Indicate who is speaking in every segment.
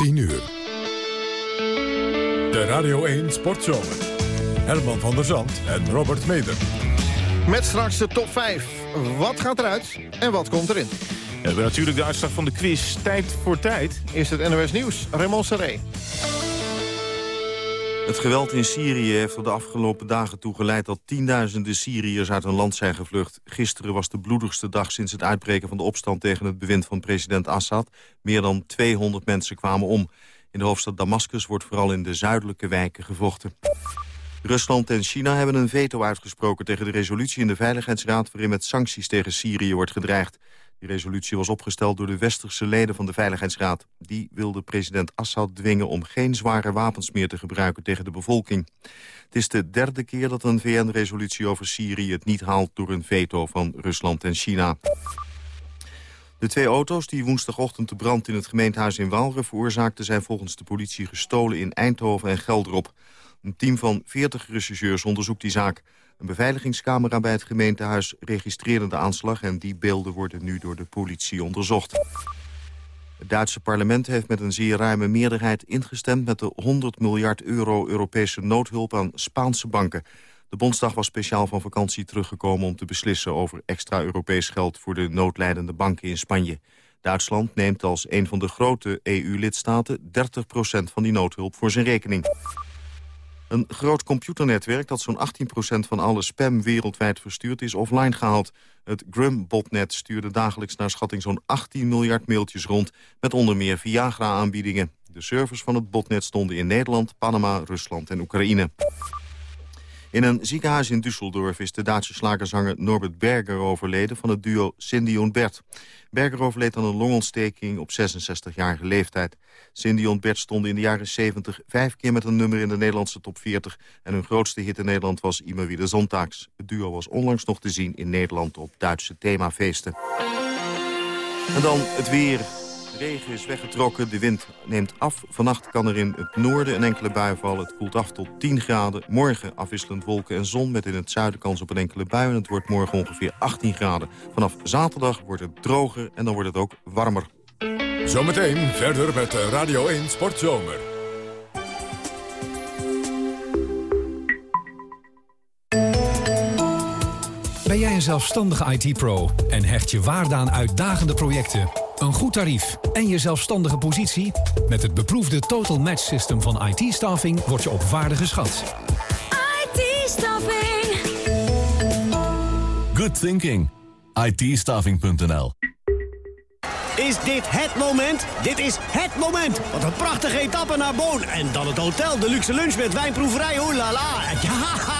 Speaker 1: 10 uur. De Radio 1 Sportzomer. Herman van der Zand en Robert Meder.
Speaker 2: Met straks de top 5. Wat gaat eruit en wat komt erin?
Speaker 3: we hebben natuurlijk de uitslag van de quiz. Tijd voor tijd.
Speaker 2: Is het NOS Nieuws, Raymond Serré.
Speaker 4: Het geweld in Syrië heeft er de afgelopen dagen toe geleid... dat tienduizenden Syriërs uit hun land zijn gevlucht. Gisteren was de bloedigste dag sinds het uitbreken van de opstand... tegen het bewind van president Assad. Meer dan 200 mensen kwamen om. In de hoofdstad Damascus wordt vooral in de zuidelijke wijken gevochten. Rusland en China hebben een veto uitgesproken tegen de resolutie in de Veiligheidsraad... waarin met sancties tegen Syrië wordt gedreigd. Die resolutie was opgesteld door de westerse leden van de Veiligheidsraad. Die wilde president Assad dwingen om geen zware wapens meer te gebruiken tegen de bevolking. Het is de derde keer dat een VN-resolutie over Syrië het niet haalt door een veto van Rusland en China. De twee auto's die woensdagochtend de brand in het gemeentehuis in Waalre veroorzaakten... zijn volgens de politie gestolen in Eindhoven en Geldrop. Een team van 40 rechercheurs onderzoekt die zaak. Een beveiligingscamera bij het gemeentehuis registreerde de aanslag... en die beelden worden nu door de politie onderzocht. Het Duitse parlement heeft met een zeer ruime meerderheid ingestemd... met de 100 miljard euro Europese noodhulp aan Spaanse banken. De Bondsdag was speciaal van vakantie teruggekomen om te beslissen... over extra Europees geld voor de noodlijdende banken in Spanje. Duitsland neemt als een van de grote EU-lidstaten 30% van die noodhulp voor zijn rekening. Een groot computernetwerk dat zo'n 18% van alle spam wereldwijd verstuurt is offline gehaald. Het Grum-botnet stuurde dagelijks naar schatting zo'n 18 miljard mailtjes rond... met onder meer Viagra-aanbiedingen. De servers van het botnet stonden in Nederland, Panama, Rusland en Oekraïne. In een ziekenhuis in Düsseldorf is de Duitse slagerzanger Norbert Berger overleden van het duo Cindy Bert. Berger overleed aan een longontsteking op 66-jarige leeftijd. Cindy Bert stonden in de jaren 70 vijf keer met een nummer in de Nederlandse top 40. En hun grootste hit in Nederland was Immer wieder Zontags. Het duo was onlangs nog te zien in Nederland op Duitse themafeesten. En dan het weer regen is weggetrokken, de wind neemt af. Vannacht kan er in het noorden een enkele bui vallen. Het koelt af tot 10 graden. Morgen afwisselend wolken en zon met in het zuiden kans op een enkele bui. En het wordt morgen ongeveer 18 graden. Vanaf zaterdag wordt het droger en dan wordt het ook warmer.
Speaker 1: Zometeen verder met Radio 1 Sportzomer.
Speaker 5: Ben jij een zelfstandige IT-pro en hecht je waarde aan uitdagende projecten een goed tarief en je zelfstandige positie? Met het beproefde Total Match System van IT-staffing word je op waarde geschat.
Speaker 6: IT-staffing.
Speaker 7: Good thinking. it
Speaker 8: Is dit het moment? Dit is het moment! Wat een prachtige etappe naar Boon. En dan het hotel, de luxe lunch met wijnproeverij, oh la la. Ja,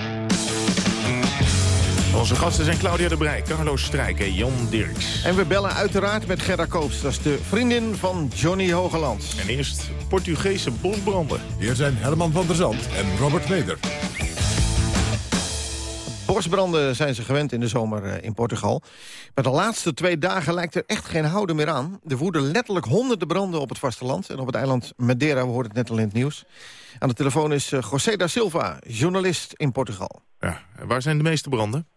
Speaker 3: Onze gasten zijn Claudia de Brij, Carlo Strijk en Jan Dirks.
Speaker 2: En we bellen uiteraard met Gerda Koops. Dat is de vriendin van Johnny Hogeland.
Speaker 3: En eerst Portugese bosbranden.
Speaker 1: Hier zijn Herman van der Zand en Robert Meder.
Speaker 2: Bosbranden zijn ze gewend in de zomer eh, in Portugal. Maar de laatste twee dagen lijkt er echt geen houden meer aan. Er woeden letterlijk honderden branden op het vasteland. En op het eiland Madeira, we hoorden het net al in het nieuws. Aan de telefoon is eh, José da Silva, journalist in Portugal.
Speaker 3: Ja, waar zijn de meeste branden?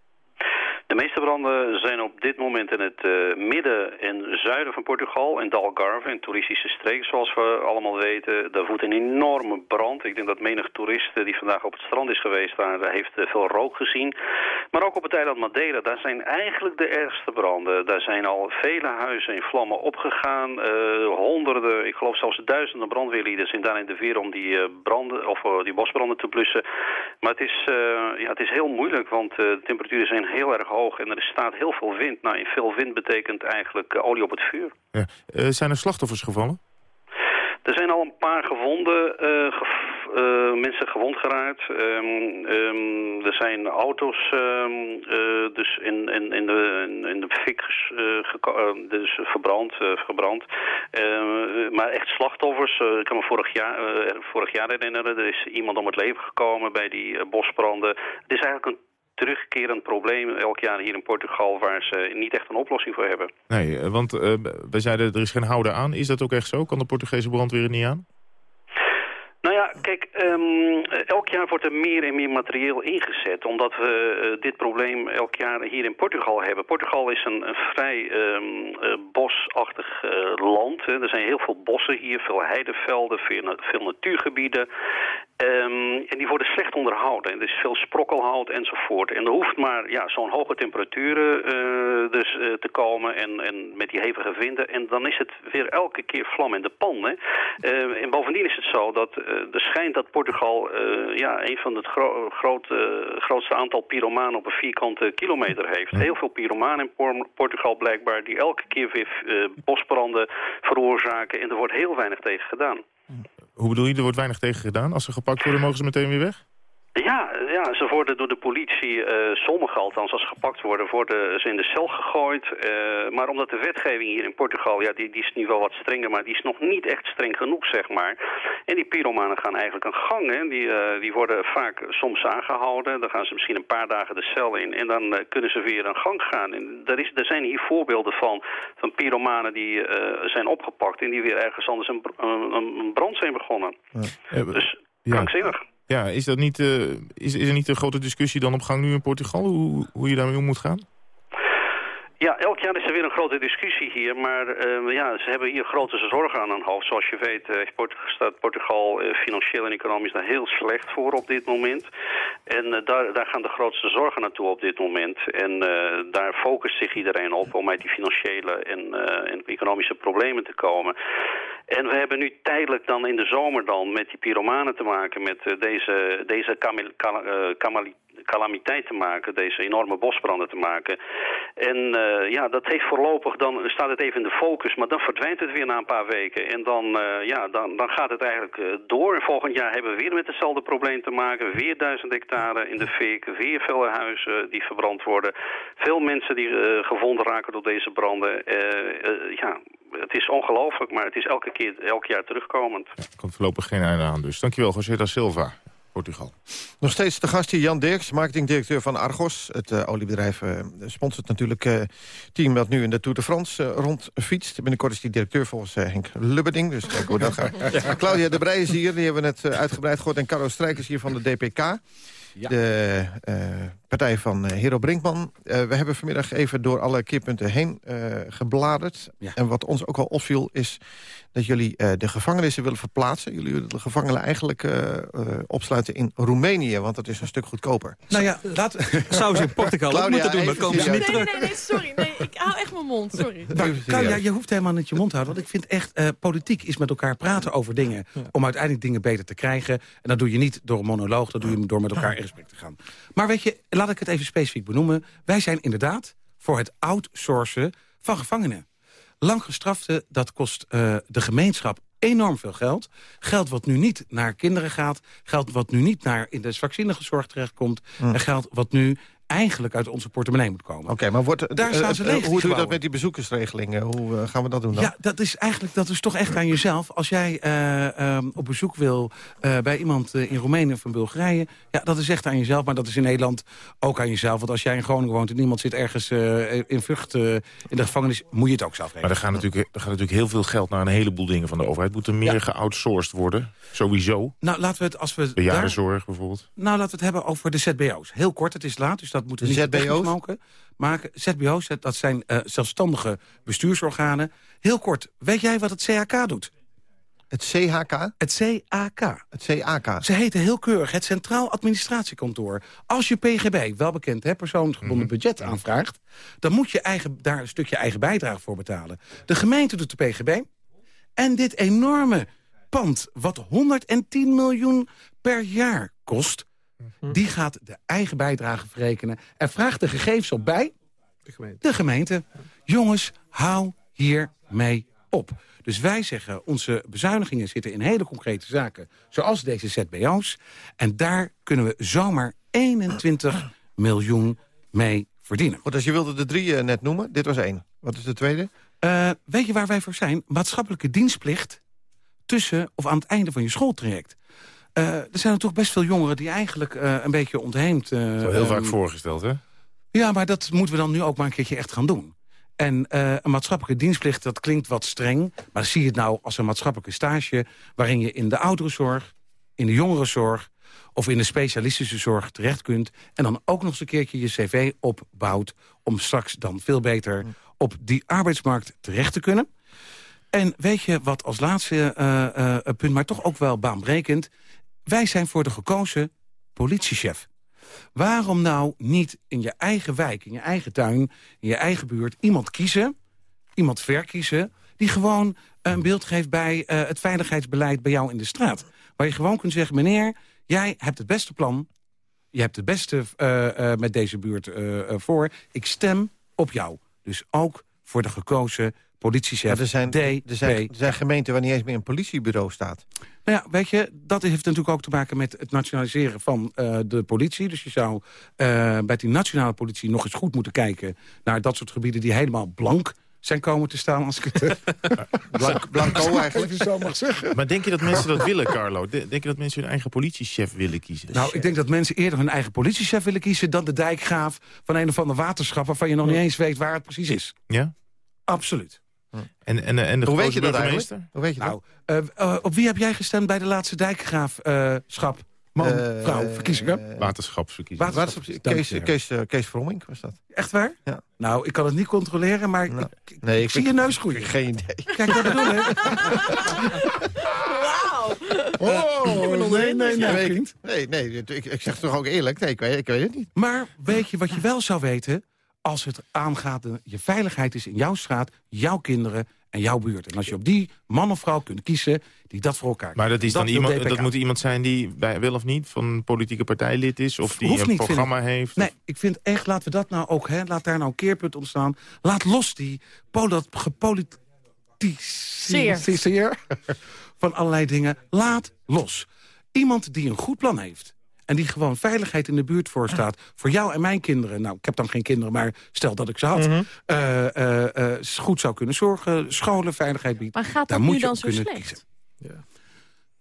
Speaker 9: De meeste branden zijn op dit moment in het uh, midden en zuiden van Portugal, in Algarve, een toeristische streek zoals we allemaal weten. Daar voedt een enorme brand. Ik denk dat menig toerist die vandaag op het strand is geweest, daar heeft uh, veel rook gezien. Maar ook op het eiland Madeira, daar zijn eigenlijk de ergste branden. Daar zijn al vele huizen in vlammen opgegaan. Uh, honderden, ik geloof zelfs duizenden brandweerlieden zijn daar in de veer om die, branden, of, die bosbranden te blussen. Maar het is, ja, het is heel moeilijk, want de temperaturen zijn heel erg hoog en er staat heel veel wind. Nou, veel wind betekent eigenlijk eh, olie op het vuur.
Speaker 3: Ja. Uh, zijn er slachtoffers gevallen?
Speaker 9: Er zijn al een paar gewonden uh, uh, mensen gewond geraakt. Um, um, er zijn auto's um, uh, dus in, in, in, de, in de fik dus verbrand. verbrand. maar echt slachtoffers. ik kan me vorig jaar, vorig jaar herinneren. Er is iemand om het leven gekomen bij die bosbranden. Het is eigenlijk een terugkerend probleem elk jaar hier in Portugal... waar ze niet echt een oplossing voor hebben.
Speaker 3: Nee, want uh, wij zeiden er is geen houden aan. Is dat ook echt zo? Kan de Portugese brandweer niet aan?
Speaker 9: Nou ja, kijk, um, elk jaar wordt er meer en meer materieel ingezet... omdat we uh, dit probleem elk jaar hier in Portugal hebben. Portugal is een, vrij um, uh, bosachtig uh, land. Hè. Er zijn heel veel bossen hier, veel heidevelden, veel, natuurgebieden. Um, en die worden slecht onderhouden. Er is veel sprokkelhout enzovoort. En er hoeft maar ja, zo'n hoge temperaturen dus, te komen en, en met die hevige winden. En dan is het weer elke keer vlam in de pan. Hè. En bovendien is het zo dat er schijnt dat Portugal ja, een van het gro groot, grootste aantal pyromanen op een vierkante kilometer heeft. Heel veel pyromanen in Portugal blijkbaar die elke keer weer bosbranden veroorzaken. En er wordt heel weinig tegen gedaan.
Speaker 3: Hoe bedoel je, er wordt weinig tegen gedaan? Als ze gepakt worden, mogen ze meteen weer weg?
Speaker 9: Ja, ja, ze worden door de politie, uh, sommigen althans als ze gepakt worden, worden ze in de cel gegooid. Uh, maar omdat de wetgeving hier in Portugal, ja, die, die is nu wel wat strenger, maar die is nog niet echt streng genoeg, zeg maar. En die pyromanen gaan eigenlijk een gang, hè. Die, uh, die worden vaak soms aangehouden, dan gaan ze misschien een paar dagen de cel in en dan kunnen ze weer een gang gaan. En er, is, er zijn hier voorbeelden van, van pyromanen die zijn opgepakt en die weer ergens anders een, een, een brand zijn begonnen. Ja. Dus krankzinnig. Ja.
Speaker 3: Is, dat niet, uh, is, is er niet een grote discussie dan op gang nu in Portugal? Hoe, hoe je daarmee om moet gaan?
Speaker 9: Ja, elk jaar is er weer een grote discussie hier, maar uh, ja, ze hebben hier grote zorgen aan hun hoofd. Zoals je weet uh, staat Portugal financieel en economisch daar heel slecht voor op dit moment. En daar, daar gaan de grootste zorgen naartoe op dit moment. En daar focust zich iedereen op om uit die financiële en, en economische problemen te komen. En we hebben nu tijdelijk dan in de zomer dan met die pyromanen te maken, met deze, deze kamil, kamil, calamiteit te maken, deze enorme bosbranden te maken. En uh, ja, dat heeft voorlopig, dan staat het even in de focus, maar dan verdwijnt het weer na een paar weken. En dan, ja, dan, dan gaat het eigenlijk door. En volgend jaar hebben we weer met hetzelfde probleem te maken. Weer duizend hectare in de fik, weer veel huizen die verbrand worden. Veel mensen die gevonden raken door deze branden. ja, het is ongelooflijk, maar het is elke keer, elk jaar terugkomend.
Speaker 3: Ja, er komt voorlopig geen einde aan dus. Dankjewel, José da Silva. Portugal.
Speaker 2: Nog steeds de gast hier, Jan Dirks, marketingdirecteur van Argos. Het uh, oliebedrijf uh, sponsort natuurlijk het uh, team dat nu in de Tour de France rondfietst. Binnenkort is die directeur volgens Henk Lubberding, dus kijk hoe dat gaat. ja. Claudia de Breij is hier, die hebben we net uitgebreid gehoord. En Carlo Strijkers hier van de DPK. Ja. De partij van Hero Brinkman. we hebben vanmiddag even door alle keerpunten heen gebladerd. Ja. En wat ons ook al opviel is dat jullie uh, de gevangenissen willen verplaatsen. Jullie willen de gevangenen eigenlijk uh, uh, opsluiten in Roemenië, want dat is een stuk goedkoper.
Speaker 6: Nou ja, laat, zou ze in Portugal Claudia, moeten doen, maar komen ze niet
Speaker 10: nee,
Speaker 6: terug.
Speaker 10: Nee, nee, sorry. Nee, ik hou echt mijn mond, sorry.
Speaker 6: Nou, Claudia, je hoeft helemaal niet je mond te houden, want ik vind echt, politiek is met elkaar praten over dingen, om uiteindelijk dingen beter te krijgen. En dat doe je niet door een monoloog, dat doe je door met elkaar in gesprek te gaan. Maar weet je, laat ik het even specifiek benoemen. Wij zijn inderdaad voor het outsourcen van gevangenen. Lang gestrafte, dat kost uh, de gemeenschap enorm veel geld. Geld wat nu niet naar kinderen gaat. Geld wat nu niet naar in de vaccinegezorg terechtkomt. Mm. En geld wat nu eigenlijk uit onze portemonnee moet komen.
Speaker 2: Oké, maar wordt, Daar staan ze leeg Hoe doe je dat met die bezoekersregelingen? Hoe uh, gaan we dat doen dan?
Speaker 6: Ja, dat is eigenlijk dat is toch echt aan jezelf. Als jij uh, um, op bezoek wil uh, bij iemand in Roemenië of in Bulgarije... ja, dat is echt aan jezelf, maar dat is in Nederland ook aan jezelf. Want als jij in Groningen woont en iemand zit ergens in Vught in de gevangenis... moet je het ook zelf regelen.
Speaker 3: Maar er gaat, natuurlijk, er gaat natuurlijk heel veel geld naar een heleboel dingen van de overheid. Moet er meer ja. geoutsourced worden? Sowieso?
Speaker 6: Nou, laten we het als we...
Speaker 3: Bejaardenzorg daar... bijvoorbeeld?
Speaker 6: Nou, laten we het hebben over de ZBO's. Heel kort, het is laat, dus dat moeten niet ZBO's? Maken, maken. ZBO's, dat zijn uh, zelfstandige bestuursorganen. Heel kort, weet jij wat het CHK doet?
Speaker 2: Het CHK?
Speaker 6: Het CAK.
Speaker 2: Het CAK.
Speaker 6: Ze heten heel keurig het Centraal Administratiekantoor. Als je PGB, wel bekend, hè, persoonsgebonden mm -hmm. budget aanvraagt... dan moet je eigen, daar een stukje eigen bijdrage voor betalen. De gemeente doet de PGB. En dit enorme pand, wat 110 miljoen per jaar kost... Mhm. Die gaat de eigen bijdrage verrekenen en vraagt de gegevens op bij
Speaker 2: de gemeente.
Speaker 6: De gemeente. Jongens, hou hiermee op. Dus wij zeggen, onze bezuinigingen zitten in hele concrete zaken... zoals deze ZBO's. En daar kunnen we zomaar 21 miljoen mee verdienen.
Speaker 2: Want als je wilde de drie eh, net noemen, dit was één. Wat is de tweede?
Speaker 6: Uh, weet je waar wij voor zijn? Maatschappelijke dienstplicht tussen of aan het einde van je schooltraject. Uh, er zijn er toch best veel jongeren die eigenlijk uh, een beetje ontheemd...
Speaker 3: Uh, dat is heel vaak voorgesteld, hè?
Speaker 6: Ja, maar dat moeten we dan nu ook maar een keertje echt gaan doen. En een maatschappelijke dienstplicht, dat klinkt wat streng... maar zie je het nou als een maatschappelijke stage... waarin je in de ouderenzorg, in de jongerenzorg... of in de specialistische zorg terecht kunt... en dan ook nog eens een keertje je cv opbouwt... om straks dan veel beter op die arbeidsmarkt terecht te kunnen... En weet je wat als laatste uh, uh, punt, maar toch ook wel baanbrekend... wij zijn voor de gekozen politiechef. Waarom nou niet in je eigen wijk, in je eigen tuin, in je eigen buurt... iemand kiezen, iemand verkiezen... die gewoon een beeld geeft bij uh, het veiligheidsbeleid bij jou in de straat. Waar je gewoon kunt zeggen, meneer, jij hebt het beste plan... je hebt het beste met deze buurt voor. Ik stem op jou. Dus ook voor de gekozen politiechef
Speaker 2: er zijn,
Speaker 6: DP.
Speaker 2: er zijn, er zijn gemeenten waar niet eens meer een politiebureau staat.
Speaker 6: Nou ja, weet je, dat heeft natuurlijk ook te maken met het nationaliseren van uh, de politie. Dus je zou uh, bij die nationale politie nog eens goed moeten kijken... naar dat soort gebieden die helemaal blank zijn komen te staan. Als ik het
Speaker 2: Blank, blanco eigenlijk
Speaker 6: zo mag zeggen.
Speaker 3: Maar denk je dat mensen dat willen, Carlo? Denk je dat mensen hun eigen politiechef willen kiezen?
Speaker 6: Nou, ik denk dat mensen eerder hun eigen politiechef willen kiezen... dan de dijkgraaf van een of ander waterschap... waarvan je nog niet eens weet waar het precies is.
Speaker 3: Ja?
Speaker 6: Absoluut.
Speaker 3: En, en, en de
Speaker 2: Hoe weet je dat eigenlijk? Hoe weet je dat?
Speaker 6: Nou, uh, uh, op wie heb jij gestemd bij de laatste dijkgraafschap? Man,
Speaker 2: Eh,
Speaker 6: vrouw, verkiezingen?
Speaker 3: Waterschapsverkiezingen.
Speaker 6: Waterschap-
Speaker 2: Kees. Kees, eh, Kees Vrommink was dat.
Speaker 6: Echt waar?
Speaker 2: Ja.
Speaker 6: Nou, ik kan het niet controleren, maar
Speaker 2: Nou,
Speaker 6: ik, ik-
Speaker 2: nee,
Speaker 6: ik
Speaker 2: ik
Speaker 6: zie je neus groeien.
Speaker 2: Geen idee.
Speaker 6: Kijk, dat bedoel ik.
Speaker 10: Wauw.
Speaker 6: Oh, nee, nee, nee,
Speaker 2: nee, nee ik, ik zeg toch ook eerlijk. Nee, ik weet, ik weet het niet.
Speaker 6: Maar weet je wat je wel zou weten? Als het aangaat, je veiligheid is in jouw straat, jouw kinderen en jouw buurt. En als je op die man of vrouw kunt kiezen, die dat voor elkaar
Speaker 3: Maar dat, is dan iemand, dat moet iemand zijn die bij, wel of niet van een politieke partij lid is... of die
Speaker 6: Hoeft
Speaker 3: een
Speaker 6: niet,
Speaker 3: programma heeft.
Speaker 6: Nee, ik vind echt, laten we dat nou ook, hè, laat daar nou een keerpunt ontstaan. Laat los die dat gepolitiseer van allerlei dingen. Laat los. Iemand die een goed plan heeft. En die gewoon veiligheid in de buurt voorstaat. Voor jou en mijn kinderen. Nou, ik heb dan geen kinderen, maar stel dat ik ze had.
Speaker 10: Mhm.
Speaker 6: eh, eh, eh, goed zou kunnen zorgen. Scholen, veiligheid bieden.
Speaker 10: Maar gaat
Speaker 6: Daar
Speaker 10: dat
Speaker 6: moet
Speaker 10: nu
Speaker 6: je
Speaker 10: dan
Speaker 6: op
Speaker 10: zo
Speaker 6: kunnen
Speaker 10: slecht?
Speaker 6: kiezen.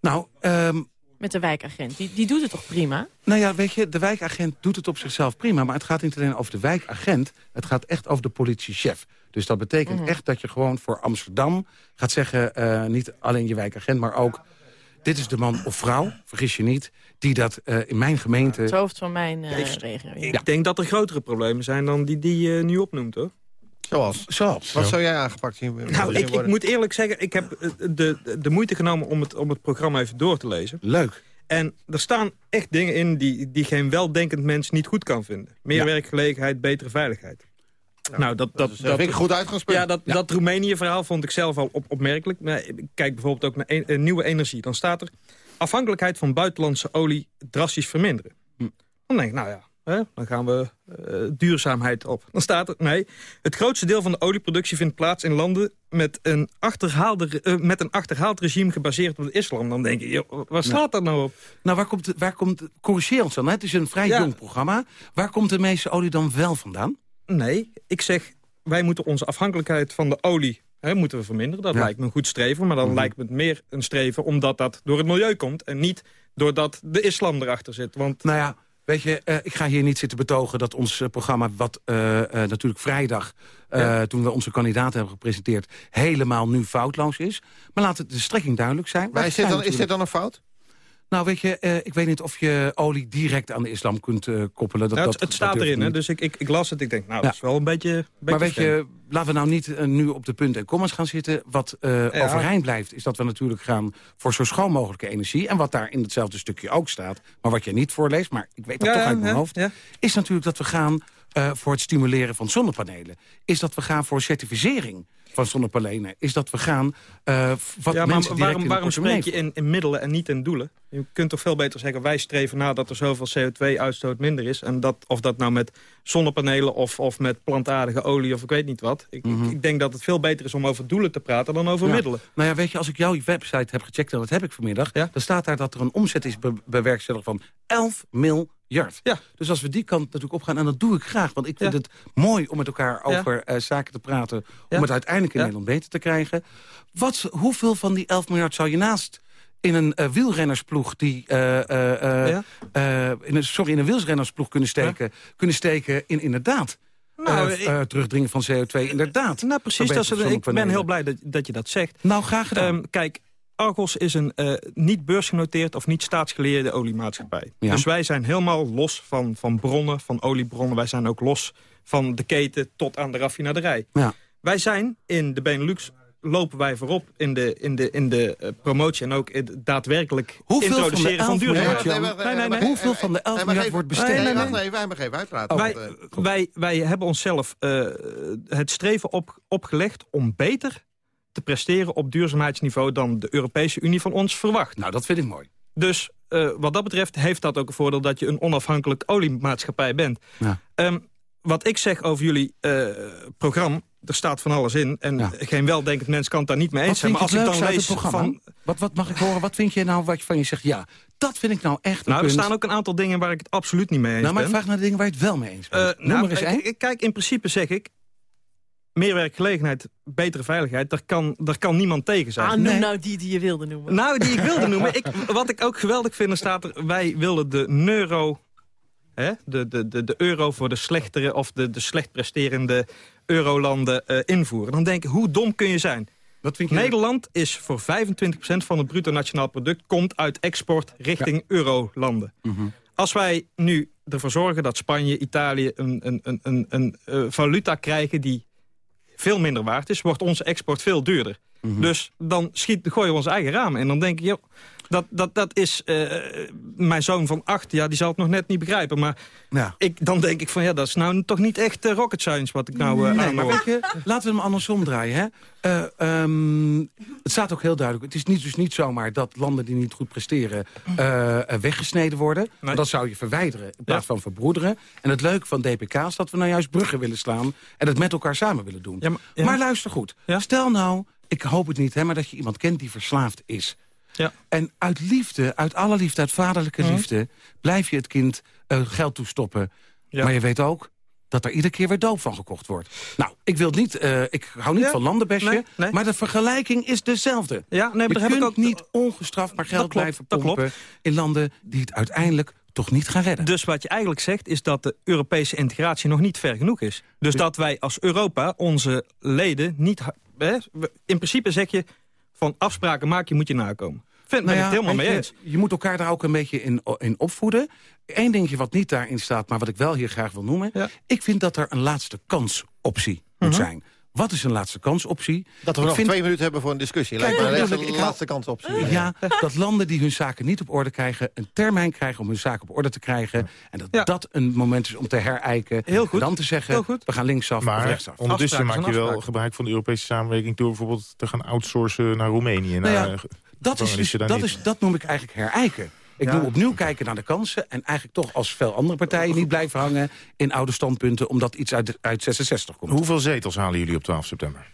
Speaker 6: Nou, ehm,
Speaker 10: Met de wijkagent. Die, die doet het toch prima?
Speaker 6: Nou ja, weet je, de wijkagent doet het op zichzelf prima... maar het gaat niet alleen over de wijkagent, het gaat echt over de politiechef. Dus dat betekent
Speaker 10: Mhm.
Speaker 6: echt dat je gewoon voor Amsterdam gaat zeggen... eh, niet alleen je wijkagent, maar ook... dit is de man of vrouw, vergis je niet... die dat eh, in mijn gemeente...
Speaker 10: Het hoofd van mijn eh, regio. ja.
Speaker 11: Ik denk dat er grotere problemen zijn dan die die je nu opnoemt, hoor.
Speaker 2: Zoals?
Speaker 6: Zoals?
Speaker 2: Wat zou jij aangepakt zien
Speaker 11: Nou, ik, ik moet eerlijk zeggen, ik heb eh, de, de, de moeite genomen om het, om het programma even door te lezen.
Speaker 6: Leuk.
Speaker 11: En er staan echt dingen in die, die geen weldenkend mens niet goed kan vinden. Meer
Speaker 6: Ja.
Speaker 11: werkgelegenheid, betere veiligheid. Nou, dat, dat,
Speaker 2: Dat is, eh, vind ik goed uitgangspunt.
Speaker 11: Ja, dat, dat Roemenië-verhaal vond ik zelf al op, opmerkelijk. Maar ik kijk bijvoorbeeld ook naar nieuwe energie. Dan staat er afhankelijkheid van buitenlandse olie drastisch verminderen.
Speaker 6: Hm.
Speaker 11: Dan denk ik, nou ja, hè, dan gaan we eh, duurzaamheid op. Dan staat er, nee, het grootste deel van de olieproductie vindt plaats in landen... met een achterhaald, eh, met een achterhaald regime gebaseerd op de islam. Dan denk je, joh, waar slaat dat nou op?
Speaker 6: Nou, waar komt, waar komt corrigeer ons dan, hè? het is een vrij
Speaker 11: Ja.
Speaker 6: jong programma. Waar komt de meeste olie dan wel vandaan?
Speaker 11: Nee, ik zeg, wij moeten onze afhankelijkheid van de olie hè, moeten we verminderen. Dat
Speaker 6: Ja.
Speaker 11: lijkt me een goed streven, maar dan
Speaker 6: Mhm.
Speaker 11: lijkt me het meer een streven... omdat dat door het milieu komt en niet doordat de islam erachter zit. Want
Speaker 6: Nou ja, weet je, eh, ik ga hier niet zitten betogen dat ons eh, programma... wat eh, eh, natuurlijk vrijdag, eh,
Speaker 11: Ja.
Speaker 6: toen we onze kandidaten hebben gepresenteerd... helemaal nu foutloos is. Maar laat het de strekking duidelijk zijn.
Speaker 2: Maar is dit,
Speaker 6: zijn
Speaker 2: dan, is dit dan een fout?
Speaker 6: Nou, weet je, eh, ik weet niet of je olie direct aan de islam kunt eh, koppelen. Dat,
Speaker 11: nou,
Speaker 6: dat,
Speaker 11: het, het
Speaker 6: dat
Speaker 11: staat
Speaker 6: durf ik
Speaker 11: erin, hè, dus ik, ik, ik las het. Ik denk, nou,
Speaker 6: Ja.
Speaker 11: dat is wel een beetje, een beetje
Speaker 6: Maar weet je, laten we nou niet eh, nu op de punten en commas gaan zitten. Wat
Speaker 11: Ja.
Speaker 6: overeind blijft, is dat we natuurlijk gaan voor zo schoon mogelijke energie. En wat daar in hetzelfde stukje ook staat, maar wat je niet voorleest... maar ik weet dat
Speaker 11: Ja,
Speaker 6: toch uit mijn hoofd... is natuurlijk dat we gaan voor het stimuleren van zonnepanelen. Is dat we gaan voor certificering van zonnepanelen. Is dat we gaan eh, wat
Speaker 11: ja, maar waarom, waarom spreek je in, in middelen en niet in doelen? Je kunt toch veel beter zeggen, wij streven na dat er zoveel CO2-uitstoot minder is. En dat, of dat nou met zonnepanelen of, of met plantaardige olie of ik weet niet wat. Ik, ik, ik denk dat het veel beter is om over doelen te praten dan over
Speaker 6: Ja.
Speaker 11: middelen.
Speaker 6: Nou ja, weet je, als ik jouw website heb gecheckt, en dat heb ik vanmiddag... dan staat daar dat er een omzet is be bewerkstelligd van 11 miljard.
Speaker 11: Ja.
Speaker 6: Dus als we die kant natuurlijk opgaan, en dat doe ik graag... want ik vind het mooi om met elkaar over eh, zaken te praten... om het uiteindelijk in. Nederland beter te krijgen. Wat, hoeveel van die 11 miljard zou je naast in een eh, wielrennersploeg die eh,
Speaker 11: Ja.
Speaker 6: in een, sorry in een wielrennersploeg kunnen steken, kunnen steken in inderdaad
Speaker 11: Nou, ik-
Speaker 6: terugdringen van CO2 inderdaad.
Speaker 11: Nou, precies. Dat ik ben heel blij dat, dat je dat zegt.
Speaker 6: Nou, graag gedaan.
Speaker 11: Ehm, kijk, Argos is een eh, niet beursgenoteerd of niet staatsgeleerde oliemaatschappij.
Speaker 6: Ja.
Speaker 11: Dus wij zijn helemaal los van, van bronnen, van oliebronnen. Wij zijn ook los van de keten tot aan de raffinaderij.
Speaker 6: Ja.
Speaker 11: Wij zijn in de Benelux lopen wij voorop in de, in de, in de eh, promotie... en ook in daadwerkelijk
Speaker 6: Hoeveel
Speaker 11: introduceren van,
Speaker 6: 11 miljard,
Speaker 11: duurzaamheid. Nee, nee, nee.
Speaker 6: Hoeveel van de 11
Speaker 2: Nee, maar
Speaker 6: miljard wordt besteed?
Speaker 2: Nee,
Speaker 11: Nee,
Speaker 2: wacht
Speaker 11: nee.
Speaker 2: even, wij maar even uitpraten.
Speaker 11: wij,
Speaker 2: want, eh,
Speaker 11: wij, wij hebben onszelf eh, het streven op, opgelegd om beter te presteren op duurzaamheidsniveau dan de Europese Unie van ons verwacht.
Speaker 6: Nou, dat vind ik mooi.
Speaker 11: Dus eh, wat dat betreft heeft dat ook een voordeel dat je een onafhankelijk oliemaatschappij bent.
Speaker 6: Ja.
Speaker 11: Ehm, wat ik zeg over jullie eh, programma, er staat van alles in. En
Speaker 6: Ja.
Speaker 11: geen weldenkend mens kan het daar niet mee eens
Speaker 6: Wat
Speaker 11: zijn. Maar als
Speaker 6: het
Speaker 11: ik dan lees van...
Speaker 6: Wat, wat mag ik horen? Wat vind je nou wat je van je zegt? Ja, dat vind ik nou echt een
Speaker 11: Nou, er
Speaker 6: punt.
Speaker 11: staan ook een aantal dingen waar ik het absoluut niet mee eens
Speaker 6: nou, maar ik
Speaker 11: ben.
Speaker 6: vraag naar de dingen waar je het wel mee eens bent. Noem
Speaker 11: nou, Kijk, in principe zeg ik... meer werkgelegenheid, betere veiligheid... daar kan, daar kan niemand tegen zijn.
Speaker 10: Ah, noem
Speaker 6: Nee.
Speaker 10: nou die die je wilde noemen.
Speaker 11: Nou, die ik wilde noemen. Ik, wat ik ook geweldig vind, er staat er... wij willen de euro... Hè, de, de, de, de euro voor de slechtere of de, de slecht presterende eurolanden eh, invoeren. Dan denk ik, hoe dom kun je zijn?
Speaker 6: Wat vind je?
Speaker 11: Nederland is voor 25% van het bruto nationaal product... komt uit export richting eurolanden.
Speaker 6: Mhm.
Speaker 11: Als wij nu ervoor zorgen dat Spanje, Italië... een, een, een, een, een eh, valuta krijgen die veel minder waard is... wordt onze export veel duurder.
Speaker 6: Mhm.
Speaker 11: Dus dan schiet, gooien we ons eigen raam. En dan denk ik, joh, dat, dat, dat is... eh, mijn zoon van acht, ja, die zal het nog net niet begrijpen. Maar
Speaker 6: Ja.
Speaker 11: ik, dan denk ik van, ja, dat is nou toch niet echt eh, rocket science... wat ik nou eh
Speaker 6: Nee,
Speaker 11: aanhoor.
Speaker 6: maar weet je, laten we hem andersom draaien. Hè? Eh, ehm, het staat ook heel duidelijk. Het is niet, dus niet zomaar dat landen die niet goed presteren... eh, eh, weggesneden worden. Dat zou je verwijderen in plaats van verbroederen. En het leuke van DPK is dat we nou juist bruggen willen slaan... en het met elkaar samen willen doen.
Speaker 11: Ja, maar- ja.
Speaker 6: Maar luister goed. Stel nou, ik hoop het niet, hè, maar dat je iemand kent die verslaafd is.
Speaker 11: Ja.
Speaker 6: En uit liefde, uit alle liefde, uit vaderlijke
Speaker 11: Mhm.
Speaker 6: liefde... blijf je het kind eh, geld toestoppen. Maar je weet ook dat er iedere keer weer doop van gekocht wordt. Nou, ik wil het niet, eh, ik hou niet
Speaker 11: Ja.
Speaker 6: van landenbesje...
Speaker 11: Nee, nee.
Speaker 6: maar de vergelijking is dezelfde.
Speaker 11: Ja, nee, maar
Speaker 6: je
Speaker 11: heb ik
Speaker 6: kunt
Speaker 11: ook
Speaker 6: niet ongestraft maar geld
Speaker 11: klopt,
Speaker 6: blijven pompen... in landen die het uiteindelijk toch niet gaan redden.
Speaker 11: Dus wat je eigenlijk zegt is dat de Europese integratie nog niet ver genoeg is. Dus dat wij als Europa onze leden niet... Hè, in principe zeg je van afspraken maak je moet je nakomen. Vind, ben
Speaker 6: Nou
Speaker 11: ik het helemaal mee
Speaker 6: je,
Speaker 11: eens.
Speaker 6: Je moet elkaar daar ook een beetje in, in opvoeden. Eén dingetje wat niet daarin staat, maar wat ik wel hier graag wil noemen.
Speaker 11: Ja.
Speaker 6: Ik vind dat er een laatste kansoptie moet
Speaker 11: Mhm.
Speaker 6: zijn. Wat is een laatste kansoptie?
Speaker 2: dat we
Speaker 6: Ik
Speaker 2: nog
Speaker 6: vind-
Speaker 2: twee minuten hebben voor een discussie.
Speaker 6: Kijk,
Speaker 2: Lijkt me
Speaker 6: ik. Ik hou-
Speaker 2: laatste kans op. zien.
Speaker 6: Ja, dat landen die hun zaken niet op orde krijgen... een termijn krijgen om hun zaken op orde te krijgen. En dat
Speaker 11: Ja.
Speaker 6: dat een moment is om te herijken.
Speaker 11: Heel goed.
Speaker 6: En dan te zeggen,
Speaker 11: Heel goed.
Speaker 6: we gaan linksaf of
Speaker 3: Maar
Speaker 6: rechtsaf.
Speaker 3: ondertussen maak je wel gebruik van de Europese samenwerking... door bijvoorbeeld te gaan outsourcen naar Roemenië.
Speaker 6: Nou ja,
Speaker 3: naar,
Speaker 6: Dat, is dus, dat,
Speaker 3: niet.
Speaker 6: is, dat noem ik eigenlijk herijken. Ik
Speaker 3: Ja.
Speaker 6: noem opnieuw kijken naar de kansen... en eigenlijk toch als veel andere partijen niet blijven hangen... in oude standpunten, omdat iets uit, uit 66 komt.
Speaker 3: Hoeveel zetels halen jullie op 12 september?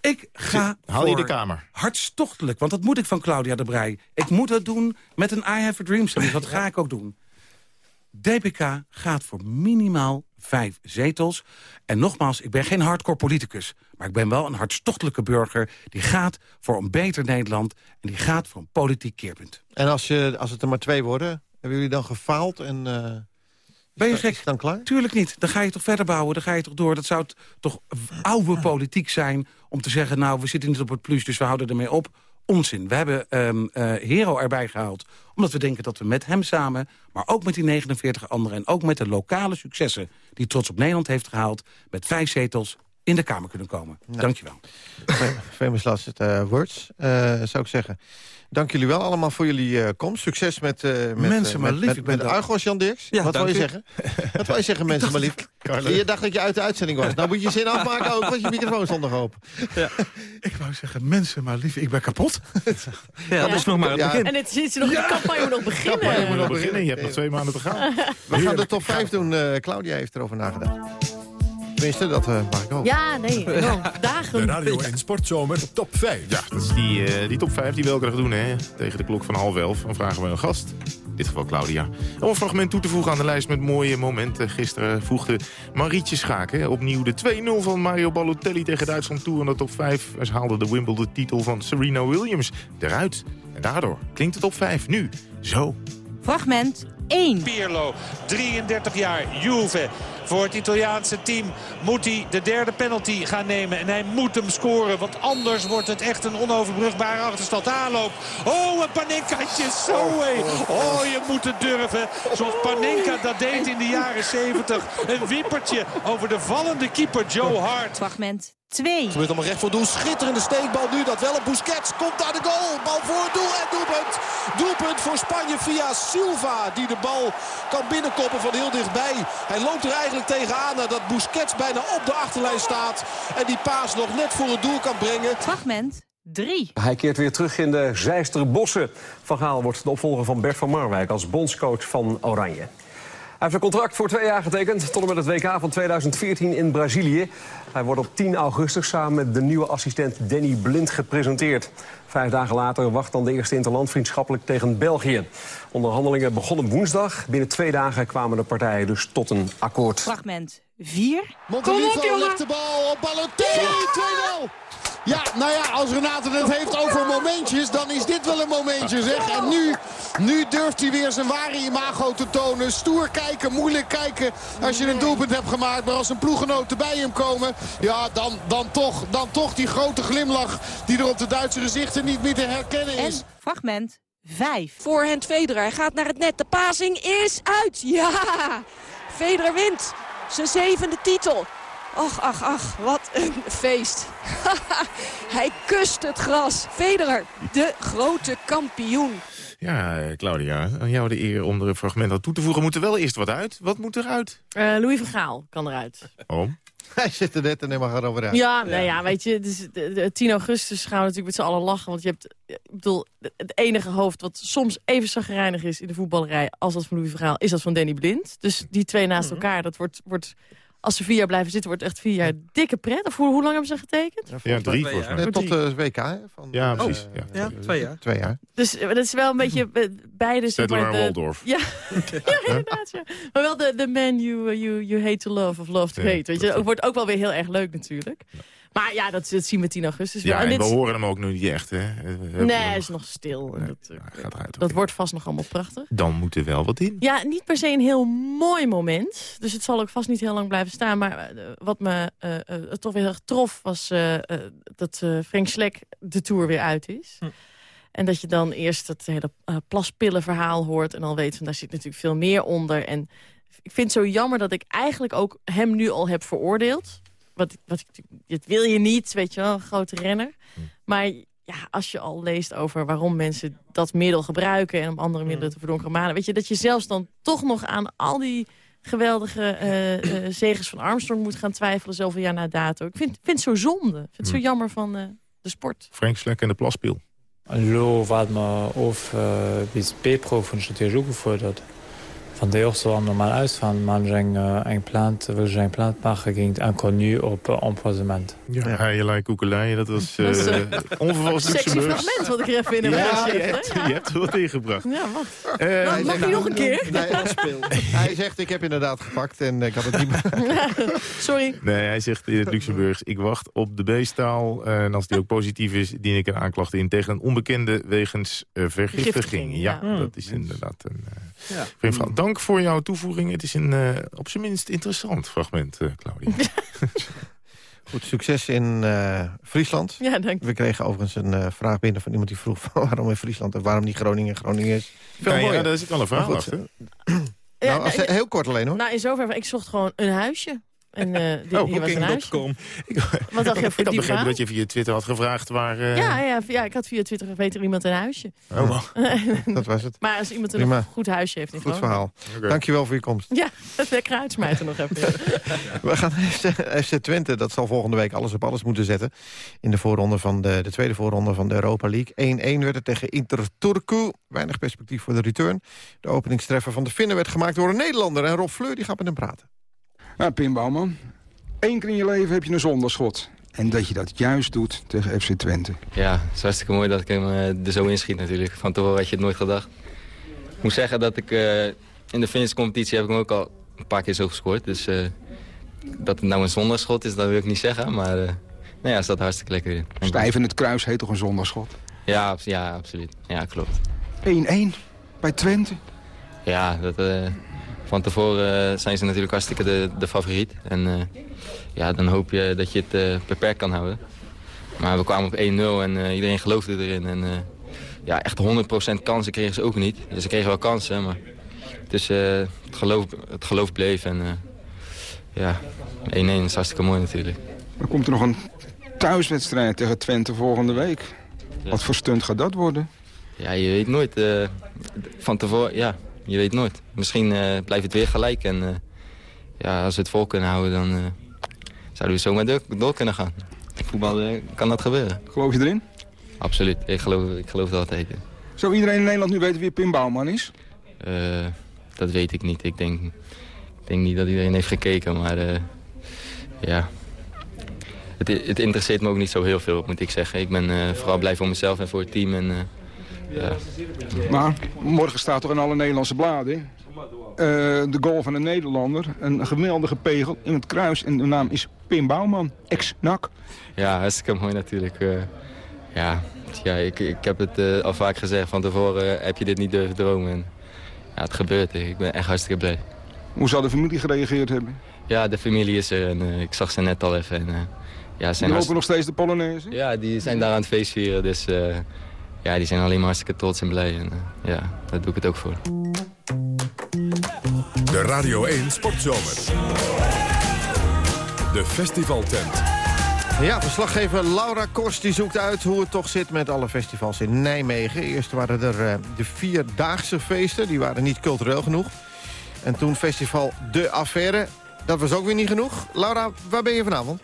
Speaker 6: Ik ga
Speaker 3: Haal je de Kamer?
Speaker 6: hartstochtelijk, want dat moet ik van Claudia de Brij. Ik moet het doen met een I Have a Dream series. Dat ga ik ook doen. DPK gaat voor minimaal vijf zetels. En nogmaals, ik ben geen hardcore politicus. Maar ik ben wel een hartstochtelijke burger... die gaat voor een beter Nederland... en die gaat voor een politiek keerpunt.
Speaker 2: En als, je, als het er maar twee worden, hebben jullie dan gefaald? En, eh,
Speaker 6: Ben je gek?
Speaker 2: dan klaar?
Speaker 6: Tuurlijk niet. Dan ga je toch verder bouwen, dan ga je toch door. Dat zou toch oude politiek zijn om te zeggen... nou, we zitten niet op het plus, dus we houden ermee op. Onzin. We hebben ehm eh, Hero erbij gehaald. Omdat we denken dat we met hem samen... maar ook met die 49 anderen... en ook met de lokale successen die Trots op Nederland heeft gehaald... met vijf zetels in de Kamer kunnen komen. Dankjewel.
Speaker 2: Famous last uh, words, eh, zou ik zeggen. Dank jullie wel allemaal voor jullie eh, komst. Succes met, eh met,
Speaker 6: Mensen maar
Speaker 2: met,
Speaker 6: lief,
Speaker 2: met,
Speaker 6: ik ben
Speaker 2: met Argos, Jan Dirks.
Speaker 11: Ja,
Speaker 2: Wat wil je zeggen? Wat wil je zeggen, mensen maar lief? Je dacht dat je uit de uitzending was. Nou moet je zin afmaken ook, want je microfoon stond nog open.
Speaker 6: Ik wou zeggen, mensen maar lief, ik ben kapot.
Speaker 11: Ja, dat is nog maar het
Speaker 2: Ja.
Speaker 11: begin.
Speaker 10: En het is nog, de campagne moet nog beginnen.
Speaker 3: Ja, je moet nog
Speaker 2: beginnen.
Speaker 3: Je hebt nog twee maanden te gaan.
Speaker 2: We gaan de top 5 doen. Eh, Claudia heeft erover nagedacht. Tenminste, dat mag ik ook.
Speaker 10: Ja, nee.
Speaker 1: De
Speaker 10: Dagen.
Speaker 1: Radio 1 Sportzomer top 5.
Speaker 3: Ja, dat is die, eh, die top 5 die we elke dag doen, hè. Tegen de klok van half elf. Dan vragen we een gast. In dit geval Claudia. Om een fragment toe te voegen aan de lijst met mooie momenten. Gisteren voegde Marietje Schaken opnieuw de 2-0 van Mario Balotelli tegen Duitsland toe in de top 5. Ze haalde de Wimbledon-titel van Serena Williams eruit. En daardoor klinkt de top 5 nu zo.
Speaker 10: Fragment 1.
Speaker 12: Pirlo, 33 jaar, Juve. Voor het Italiaanse team moet hij de derde penalty gaan nemen. En hij moet hem scoren, want anders wordt het echt een onoverbrugbare achterstand. Aanloop. Oh, een Panenkaatje, zo hé. Oh, je moet het durven. Zoals Panenka dat deed in de jaren 70. Een wippertje over de vallende keeper Joe Hart.
Speaker 10: Fragment 2.
Speaker 13: Gebeurt allemaal recht voor doel. Schitterende steekbal nu. Dat wel op Busquets. Komt daar de goal. Bal voor het doel en doelpunt. Doelpunt voor Spanje via Silva. Die de bal kan binnenkoppen van heel dichtbij. Hij loopt er eigenlijk tegenaan nadat Busquets bijna op de achterlijn staat. En die paas nog net voor het doel kan brengen.
Speaker 10: Fragment 3.
Speaker 14: Hij keert weer terug in de Zijsterbossen. Van Gaal wordt de opvolger van Bert van Marwijk als bondscoach van Oranje. Hij heeft een contract voor twee jaar getekend... tot en met het WK van 2014 in Brazilië. Hij wordt op 10 augustus samen met de nieuwe assistent Danny Blind gepresenteerd. Vijf dagen later wacht dan de eerste interland vriendschappelijk tegen België. Onderhandelingen begonnen woensdag. Binnen twee dagen kwamen de partijen dus tot een akkoord.
Speaker 10: Fragment 4.
Speaker 13: Montalito legt de bal op Balotelli. 2-0. Ja, nou ja, als Renate het heeft over momentjes, dan is dit wel een momentje, zeg. En nu, nu durft hij weer zijn ware imago te tonen. Stoer kijken, moeilijk kijken als je een doelpunt hebt gemaakt. Maar als een ploeggenoten bij hem komen, ja, dan, dan, toch, dan toch die grote glimlach... die er op de Duitse gezichten niet meer te herkennen is.
Speaker 10: En fragment 5.
Speaker 15: Voorhand Federer. Hij gaat naar het net. De pasing is uit. Ja! Federer wint. Zijn zevende titel. Ach, ach, ach, wat een feest. Hij kust het gras. Federer, de grote kampioen.
Speaker 3: Ja, Claudia, aan jou de eer om er een fragment aan toe te voegen. Moet er wel eerst wat uit? Wat moet eruit?
Speaker 10: Eh, Louis van Gaal kan eruit.
Speaker 3: Oh.
Speaker 2: Hij zit er net en helemaal gaat over uit.
Speaker 10: Ja, nou ja, weet je, dus de, de 10 augustus gaan we natuurlijk met z'n allen lachen. Want je hebt, ik bedoel, het enige hoofd wat soms even zagrijnig is in de voetballerij... als dat van Louis van Gaal, is dat van Danny Blind. Dus die twee naast elkaar, dat wordt... wordt als ze vier jaar blijven zitten, wordt het echt vier jaar dikke pret. Of hoe, hoe lang hebben ze getekend?
Speaker 3: Ja, drie volgens mij.
Speaker 2: Tot de WK, hè? Van,
Speaker 3: Ja,
Speaker 2: eh,
Speaker 3: precies. Ja.
Speaker 6: Ja, twee jaar.
Speaker 2: Twee jaar.
Speaker 10: Dus eh, dat is wel een beetje eh, beide... maar,
Speaker 3: en
Speaker 10: de-
Speaker 3: Waldorf.
Speaker 10: Ja, ja inderdaad. Ja. Maar wel de, de man you, you, you hate to love of love to
Speaker 3: Ja,
Speaker 10: hate. Weet je? Dat wordt ook wel weer heel erg leuk natuurlijk. Maar ja, dat, dat zien we 10 augustus wel.
Speaker 3: Ja,
Speaker 10: En
Speaker 3: en we
Speaker 10: dit-
Speaker 3: horen hem ook nu niet echt, hè?
Speaker 10: Nee, hij
Speaker 3: nog-
Speaker 10: is nog stil. Dat,
Speaker 3: gaat eruit.
Speaker 10: dat wordt vast nog allemaal prachtig.
Speaker 3: Dan moet er wel wat in.
Speaker 10: Ja, niet per se een heel mooi moment. Dus het zal ook vast niet heel lang blijven staan. Maar eh, wat me eh, eh, toch weer heel erg trof... was eh, eh, dat eh, Frank Slek de Tour weer uit is. En dat je dan eerst het hele plaspillenverhaal hoort... en dan weet van, daar zit natuurlijk veel meer onder. En ik vind het zo jammer dat ik eigenlijk ook hem nu al heb veroordeeld. Wat, wat, ik- dit wil je niet, weet je wel, een grote renner. Maar ja, als je al leest over waarom mensen dat middel gebruiken... en om andere middelen te verdonkeren manen... weet je, dat je zelfs dan toch nog aan al die geweldige eh eh, zegens van Armstrong moet gaan twijfelen... zoveel jaar na dato. Ik vind, vind het zo zonde. Ik vind het zo jammer van eh, de sport.
Speaker 3: Frank Slek en de plaspil.
Speaker 16: Lo wat me of uh, bis natürlich ook gefordert. Van de auch so am normal uitgaan, man eng uh, eng plant wil eng plant maken ging inconnu op uh.
Speaker 3: Ja, ja. je lijkt koekeleien, dat was uh,
Speaker 10: eh,
Speaker 3: onverwachts
Speaker 10: Sexy fragment wat ik er even in heb
Speaker 3: Ja,
Speaker 10: geschikt,
Speaker 3: je hebt,
Speaker 10: Ja.
Speaker 3: je hebt er wat ingebracht.
Speaker 10: Ja?
Speaker 3: Eh,
Speaker 10: Mag- mag je nog een keer?
Speaker 2: Nee, hij zegt, ik heb inderdaad gepakt en ik had het niet meer.
Speaker 10: Sorry.
Speaker 3: Nee, hij zegt in het Luxemburgs... ik wacht op de B-staal. eh, en als die ook positief is, dien ik een aanklacht in... tegen een onbekende wegens eh, vergiftiging.
Speaker 10: Vergiftiging,
Speaker 3: Ja,
Speaker 10: ja.
Speaker 3: dat is inderdaad een uh,
Speaker 6: Ja.
Speaker 3: Dank voor jouw toevoeging. Het is een uh, op zijn minst interessant fragment, uh, Claudia.
Speaker 2: Goed, succes in uh, Friesland.
Speaker 10: Ja, dank
Speaker 2: We kregen overigens een uh, vraag binnen van iemand die vroeg... waarom in Friesland en waarom niet Groningen Groningen is. Veel
Speaker 3: ja,
Speaker 2: mooier.
Speaker 3: ja, daar zit wel een vraag achter.
Speaker 2: Nou, als,
Speaker 10: nou,
Speaker 2: heel kort alleen hoor.
Speaker 10: Nou, in zoverre, ik zocht gewoon een huisje. En uh, dit,
Speaker 3: oh,
Speaker 10: hier was een huisje.
Speaker 3: Booking.com. Ik,
Speaker 10: Wat dacht je voor
Speaker 3: ik had
Speaker 10: die
Speaker 3: begrepen dat je via Twitter had gevraagd waar... Uh...
Speaker 10: Ja, ja, ja, ik had via Twitter geweten iemand een huisje.
Speaker 2: Oh, dat was het.
Speaker 10: Maar als iemand een
Speaker 2: Prima.
Speaker 10: goed huisje heeft in
Speaker 2: Goed
Speaker 10: Groningen.
Speaker 2: verhaal. Okay. Dankjewel voor je komst.
Speaker 10: Ja, dat lekker uitsmijten nog even.
Speaker 2: We gaan FC, FC Twente, dat zal volgende week alles op alles moeten zetten. In de voorronde van de, de tweede voorronde van de Europa League. 1-1 werd het tegen Inter Turku. Weinig perspectief voor de return. De openingstreffer van de Finnen werd gemaakt door een Nederlander. En Rob Fleur die gaat met hem praten.
Speaker 17: Ja, Pim Bouwman. Eén keer in je leven heb je een zonderschot. En dat je dat juist doet tegen FC Twente.
Speaker 18: Ja, het is hartstikke mooi dat ik hem uh, er zo inschiet natuurlijk. Van tevoren had je het nooit gedacht. Ik moet zeggen dat ik uh, in de Finse competitie heb ik hem ook al een paar keer zo gescoord. Dus uh, dat het nou een zonderschot is, dat wil ik niet zeggen. Maar nou ja, staat hartstikke lekker in.
Speaker 17: Stijf in het kruis heet toch een zonderschot?
Speaker 18: Ja, ja absoluut. Ja, klopt.
Speaker 17: 1-1 bij Twente?
Speaker 18: Ja, dat, van tevoren zijn ze natuurlijk hartstikke de, de favoriet. En ja, dan hoop je dat je het beperkt kan houden. Maar we kwamen op 1-0 en iedereen geloofde erin. En ja, echt 100% kansen kregen ze ook niet. Dus ze kregen wel kansen, maar dus, het, geloof, het geloof bleef. En ja, 1-1 is hartstikke mooi natuurlijk.
Speaker 17: Er komt er nog een thuiswedstrijd tegen Twente volgende week. Wat voor stunt gaat dat worden?
Speaker 18: Ja, je weet nooit. Uh, van tevoren, ja, je weet nooit. Misschien blijft het weer gelijk. En ja, als we het vol kunnen houden, dan zouden we zomaar door, door kunnen gaan. Voetbal kan dat gebeuren.
Speaker 17: Geloof je erin?
Speaker 18: Absoluut, ik geloof, ik geloof dat altijd.
Speaker 17: Zou iedereen in Nederland nu weten wie Pim Bouwman is?
Speaker 18: Uh, dat weet ik niet. Ik denk, ik denk niet dat iedereen heeft gekeken, maar uh, ja... Het, het, interesseert me ook niet zo heel veel, moet ik zeggen. Ik ben uh, vooral blij voor mezelf en voor het team. En.
Speaker 17: Maar morgen staat er in alle Nederlandse bladen... de goal van een Nederlander, een geweldige pegel in het kruis. En de naam is Pim Bouwman, ex-NAC.
Speaker 18: Ja, hartstikke mooi natuurlijk. Ja, ja ik, ik heb het uh, al vaak gezegd. Van tevoren heb je dit niet durven dromen. En, ja, het gebeurt. Ik ben echt hartstikke blij.
Speaker 17: Hoe zou de familie gereageerd hebben?
Speaker 18: Ja, de familie is er. En, ik zag ze net al even. En, ja,
Speaker 17: zijn die lopen nog steeds de Polonaise?
Speaker 18: Ja, die zijn daar aan het feestvieren. Dus ja, die zijn alleen maar hartstikke trots en blij. En ja, daar doe ik het ook voor.
Speaker 1: De Radio 1 Sportzomer. De festivaltent.
Speaker 2: Ja, verslaggever Laura Kors die zoekt uit hoe het toch zit met alle festivals in Nijmegen. Eerst waren er uh, de vierdaagse feesten, die waren niet cultureel genoeg. En toen festival De Affaire, dat was ook weer niet genoeg. Laura, waar ben je vanavond?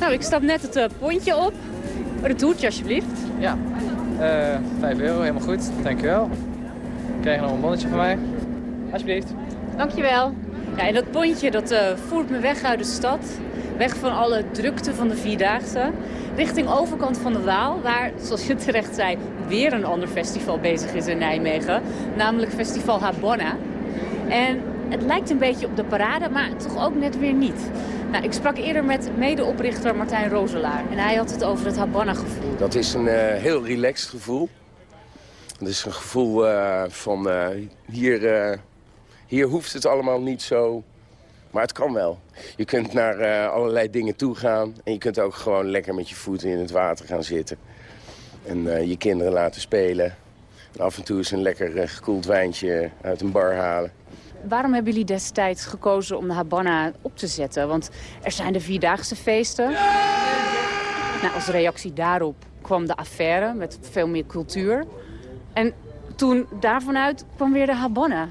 Speaker 19: Nou, ik stap net het uh, pontje op. Dat toertje alsjeblieft.
Speaker 20: Ja, uh, 5 euro, helemaal goed. Dankjewel. Krijg je nog een bonnetje van mij? Alsjeblieft.
Speaker 19: Dankjewel. Ja, en dat pontje dat uh, voert me weg uit de stad. Weg van alle drukte van de Vierdaagse. Richting overkant van de Waal, waar, zoals je terecht zei, weer een ander festival bezig is in Nijmegen. Namelijk Festival Habonna. En het lijkt een beetje op de parade, maar toch ook net weer niet. Nou, ik sprak eerder met medeoprichter Martijn Roselaar. En hij had het over het Habonna-gevoel.
Speaker 21: Dat is een uh, heel relaxed gevoel. Het is een gevoel uh, van uh, hier, hier hoeft het allemaal niet zo maar het kan wel. Je kunt naar allerlei dingen toe gaan. En je kunt ook gewoon lekker met je voeten in het water gaan zitten. En je kinderen laten spelen. En af en toe eens een lekker gekoeld wijntje uit een bar halen.
Speaker 19: Waarom hebben jullie destijds gekozen om de Habana op te zetten? Want er zijn de Vierdaagse feesten. Nou, als reactie daarop kwam de affaire met veel meer cultuur. En toen daarvanuit kwam weer de Habana.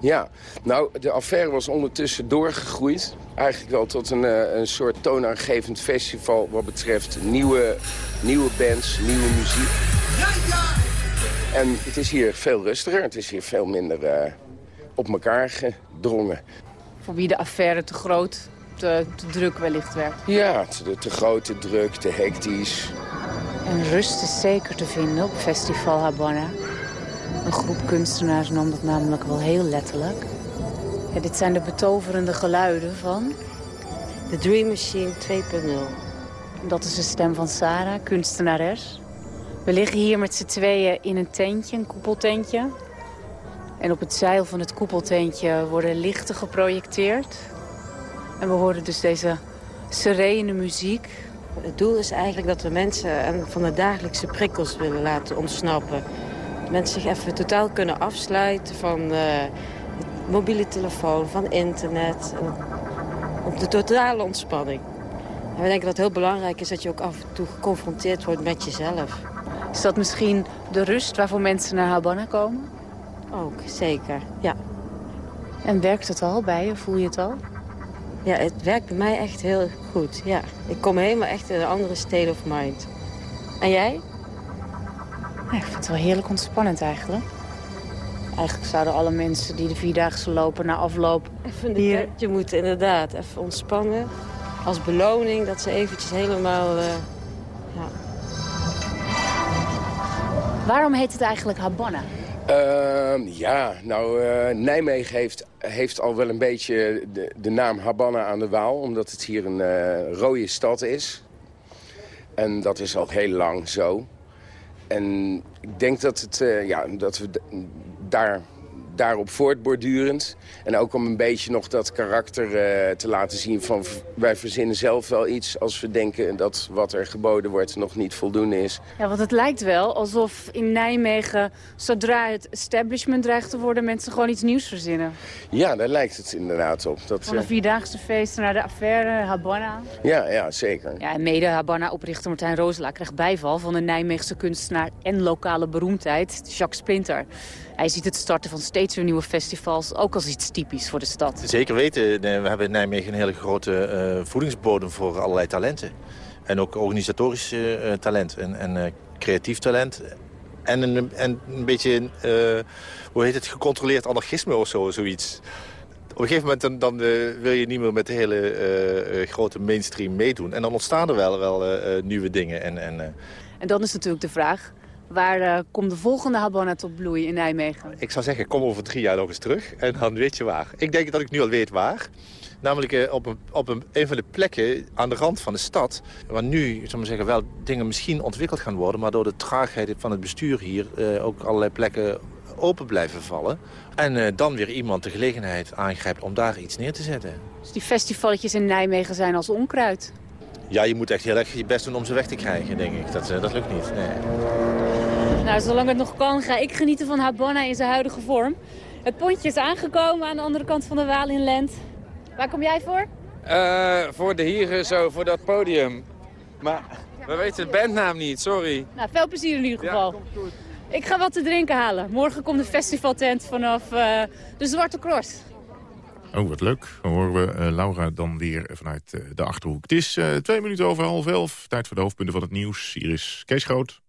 Speaker 21: Ja, nou, de affaire was ondertussen doorgegroeid. Eigenlijk wel tot een, een soort toonaangevend festival wat betreft nieuwe, nieuwe bands, nieuwe muziek. En het is hier veel rustiger, het is hier veel minder uh, op elkaar gedrongen.
Speaker 19: Voor wie de affaire te groot, te, te druk wellicht werd?
Speaker 21: Ja, te, te groot, te druk, te hectisch.
Speaker 19: En rust is zeker te vinden op Festival Habana. Een groep kunstenaars nam dat namelijk wel heel letterlijk. Ja, dit zijn de betoverende geluiden van...
Speaker 22: The Dream Machine 2.0.
Speaker 19: Dat is de stem van Sarah, kunstenares. We liggen hier met z'n tweeën in een tentje, een koepeltentje. En op het zeil van het koepeltentje worden lichten geprojecteerd. En we horen dus deze serene muziek.
Speaker 22: Het doel is eigenlijk dat we mensen van de dagelijkse prikkels willen laten ontsnappen mensen zich even totaal kunnen afsluiten van uh, mobiele telefoon, van internet. op de totale ontspanning. En we denken dat het heel belangrijk is dat je ook af en toe geconfronteerd wordt met jezelf.
Speaker 19: Is dat misschien de rust waarvoor mensen naar Habana komen?
Speaker 22: Ook, zeker, ja.
Speaker 19: En werkt het al bij je? Voel je het al?
Speaker 22: Ja, het werkt bij mij echt heel goed, ja. Ik kom helemaal echt in een andere state of mind. En jij?
Speaker 19: ik vind het wel heerlijk ontspannend eigenlijk. Eigenlijk zouden alle mensen die de Vierdaagse lopen na afloop...
Speaker 22: Even een
Speaker 19: hier...
Speaker 22: moeten, inderdaad. Even ontspannen. Als beloning dat ze eventjes helemaal... Uh, ja.
Speaker 19: Waarom heet het eigenlijk Habana?
Speaker 21: Uh, ja, nou, uh, Nijmegen heeft, heeft al wel een beetje de, de, naam Habana aan de Waal... omdat het hier een uh, rode stad is. En dat is al heel lang zo. En ik denk dat, het, uh, ja, dat we daar daarop voortbordurend. En ook om een beetje nog dat karakter uh, te laten zien van... wij verzinnen zelf wel iets als we denken dat wat er geboden wordt nog niet voldoende is.
Speaker 19: Ja, want het lijkt wel alsof in Nijmegen, zodra het establishment dreigt te worden... mensen gewoon iets nieuws verzinnen.
Speaker 21: Ja, daar lijkt het inderdaad op. Dat,
Speaker 19: Van de Vierdaagse feesten naar de affaire Habana.
Speaker 21: Ja, ja, zeker.
Speaker 19: Ja, en mede Habana-oprichter Martijn Roselaar krijgt bijval... van de Nijmeegse kunstenaar en lokale beroemdheid, Jacques Splinter. Hij ziet het starten van steeds weer nieuwe festivals ook als iets typisch voor de stad.
Speaker 23: Zeker weten. We hebben in Nijmegen een hele grote uh, voedingsbodem voor allerlei talenten. En ook organisatorisch uh, talent en, en creatief talent. En een, en een beetje, hoe heet het, gecontroleerd anarchisme of zo, zoiets. Op een gegeven moment dan, dan wil je niet meer met de hele grote mainstream meedoen. En dan ontstaan er wel, wel nieuwe dingen. En, en,
Speaker 19: en dan is natuurlijk de vraag, Waar uh, komt de volgende Habana tot bloei in Nijmegen?
Speaker 23: Ik zou zeggen, kom over drie jaar nog eens terug en dan weet je waar. Ik denk dat ik nu al weet waar. Namelijk uh, op, een, op een, een van de plekken aan de rand van de stad... waar nu, zal maar zeggen, wel dingen misschien ontwikkeld gaan worden... maar door de traagheid van het bestuur hier uh, ook allerlei plekken open blijven vallen. En dan weer iemand de gelegenheid aangrijpt om daar iets neer te zetten.
Speaker 19: Dus die festivalletjes in Nijmegen zijn als onkruid?
Speaker 23: Ja, je moet echt heel erg je best doen om ze weg te krijgen, denk ik. Dat, dat lukt niet, nee.
Speaker 19: Nou, zolang het nog kan, ga ik genieten van Habana in zijn huidige vorm. Het pontje is aangekomen aan de andere kant van de Waal in Lent. Waar kom jij voor?
Speaker 24: Uh, voor de hier zo, voor dat podium. Maar we weten de bandnaam niet, sorry.
Speaker 19: Nou, veel plezier in ieder geval. Ja, komt goed. Ik ga wat te drinken halen. Morgen komt de festivaltent vanaf uh, de Zwarte Cross.
Speaker 3: Oh, wat leuk. Dan horen we uh, Laura dan weer vanuit uh, de Achterhoek. Het is uh, twee minuten over half elf. Tijd voor de hoofdpunten van het nieuws. Hier is Kees Groot.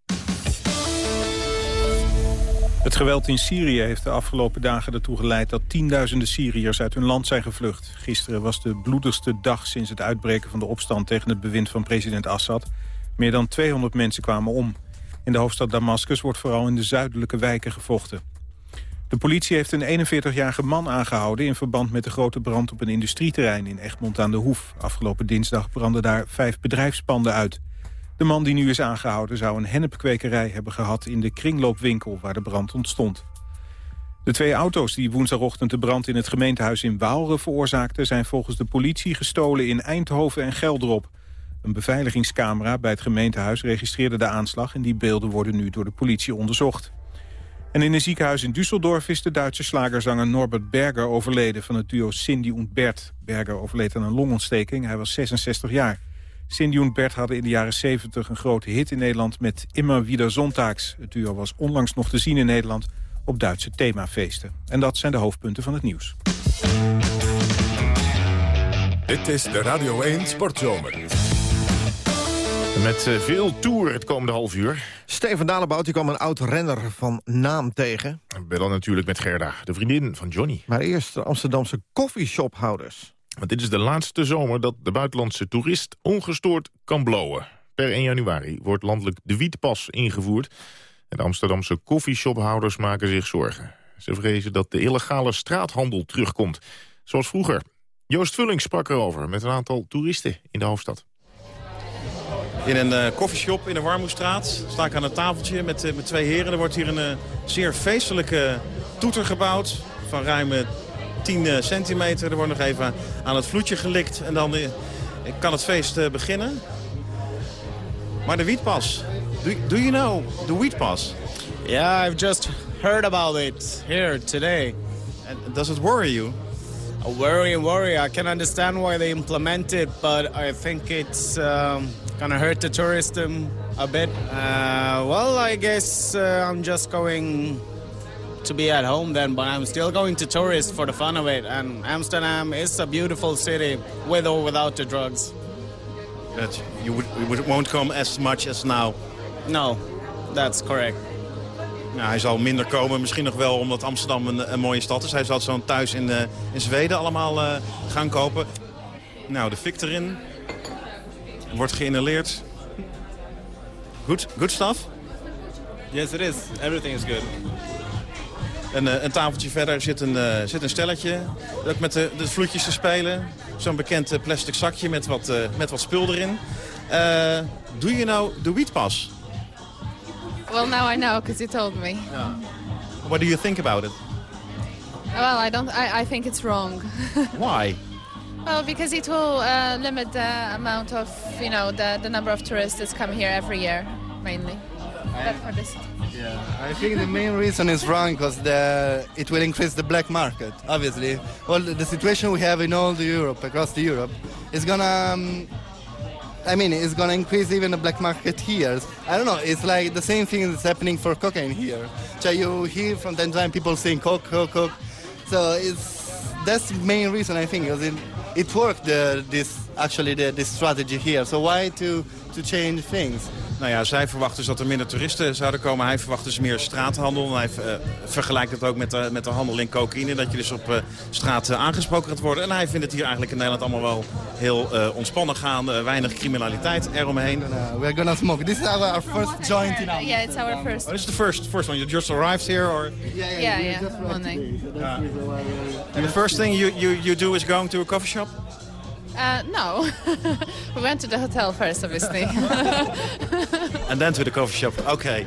Speaker 25: Het geweld in Syrië heeft de afgelopen dagen ertoe geleid... dat tienduizenden Syriërs uit hun land zijn gevlucht. Gisteren was de bloedigste dag sinds het uitbreken van de opstand... tegen het bewind van president Assad. Meer dan 200 mensen kwamen om. In de hoofdstad Damascus wordt vooral in de zuidelijke wijken gevochten. De politie heeft een 41-jarige man aangehouden... in verband met de grote brand op een industrieterrein in Egmond aan de Hoef. Afgelopen dinsdag brandden daar vijf bedrijfspanden uit. De man die nu is aangehouden zou een hennepkwekerij hebben gehad... in de kringloopwinkel waar de brand ontstond. De twee auto's die woensdagochtend de brand in het gemeentehuis in Waalre veroorzaakten... zijn volgens de politie gestolen in Eindhoven en Gelderop. Een beveiligingscamera bij het gemeentehuis registreerde de aanslag... en die beelden worden nu door de politie onderzocht. En in een ziekenhuis in Düsseldorf is de Duitse slagerzanger Norbert Berger overleden... van het duo Cindy und Bert. Berger overleed aan een longontsteking, hij was 66 jaar. Cindy en Bert hadden in de jaren 70 een grote hit in Nederland met Immer wieder Sonntags. Het duo was onlangs nog te zien in Nederland op Duitse themafeesten. En dat zijn de hoofdpunten van het nieuws.
Speaker 1: Dit is de Radio 1 Sportzomer.
Speaker 3: Met veel tour het komende half uur.
Speaker 2: Steven Dalebout die kwam een oud-renner van naam tegen.
Speaker 3: En dan natuurlijk met Gerda, de vriendin van Johnny.
Speaker 2: Maar eerst de Amsterdamse coffeeshophouders.
Speaker 3: Want dit is de laatste zomer dat de buitenlandse toerist ongestoord kan blowen. Per 1 januari wordt landelijk de wietpas ingevoerd. En de Amsterdamse koffieshophouders maken zich zorgen. Ze vrezen dat de illegale straathandel terugkomt. Zoals vroeger. Joost Vulling sprak erover met een aantal toeristen in de hoofdstad.
Speaker 26: In een uh, koffieshop in de Warmoestraat sta ik aan een tafeltje met, uh, met twee heren. Er wordt hier een uh, zeer feestelijke toeter gebouwd van ruim 10 centimeter. Er wordt nog even aan het vloedje gelikt en dan kan het feest beginnen. Maar de wietpas, do, do you know the wietpas?
Speaker 27: Yeah, I've just heard about it here today.
Speaker 26: And does it worry you?
Speaker 27: Worry and worry. I can understand why they implement it, but I think it's um, gonna hurt the tourism a bit. Uh, well, I guess uh, I'm just going to be at home then, but I'm still going to tourist for the fun of it. And Amsterdam is a beautiful city, with or without the drugs.
Speaker 26: But you, would, you won't come as much as now?
Speaker 27: No, that's correct.
Speaker 26: Nou, hij zal minder komen, misschien nog wel omdat Amsterdam een, een mooie stad is. Hij zal zo thuis in, eh, in Zweden allemaal eh, gaan kopen. Nou, de fik erin. Wordt geïnhaleerd. Goed, good stuff?
Speaker 28: Yes, it is. Everything is good.
Speaker 26: En eh, een tafeltje verder zit een, eh, zit een stelletje. Ook met de, de vloetjes te spelen. Zo'n bekend eh, plastic zakje met wat, eh, met wat spul erin. Eh doe je nou de wietpas?
Speaker 29: Well, now I know because you told me.
Speaker 26: What do you think about it?
Speaker 29: Well, I don't. I, I think it's wrong.
Speaker 26: Why?
Speaker 29: Well, because it will uh, limit the amount of, you know, the, the number of tourists that come here every year, mainly. For this.
Speaker 23: I think the main reason is wrong because the, it will increase the black market, obviously. Well, the, the situation we have in all the Europe, across the Europe, is gonna, um, I mean, it's gonna increase even the black market here. I don't know, it's like the same thing that's happening for cocaine here. So you hear from time to time people saying coke, coke, coke. So it's, that's the main reason I think, because it, it worked, this, actually, the, this strategy here. So why to, to change things?
Speaker 26: Nou ja, zij verwachten dus dat er minder toeristen zouden komen. Hij verwacht dus meer straathandel. En hij eh, vergelijkt het ook met de, met de handel in cocaïne. Dat je dus op eh, straat eh, aangesproken gaat worden. En hij vindt het hier eigenlijk in Nederland allemaal wel heel eh, ontspannen gaan. Weinig criminaliteit eromheen.
Speaker 23: we're gonna smoke. This is our, our first joint in
Speaker 29: Yeah, it's our first.
Speaker 26: Oh, this is the first, first one. You just arrived here? Or?
Speaker 29: Yeah, yeah, morning.
Speaker 26: And the first thing you, you, you do is going to a coffee shop?
Speaker 29: Uh, no, we went to the hotel first, obviously.
Speaker 26: En then to the coffee shop. Oké.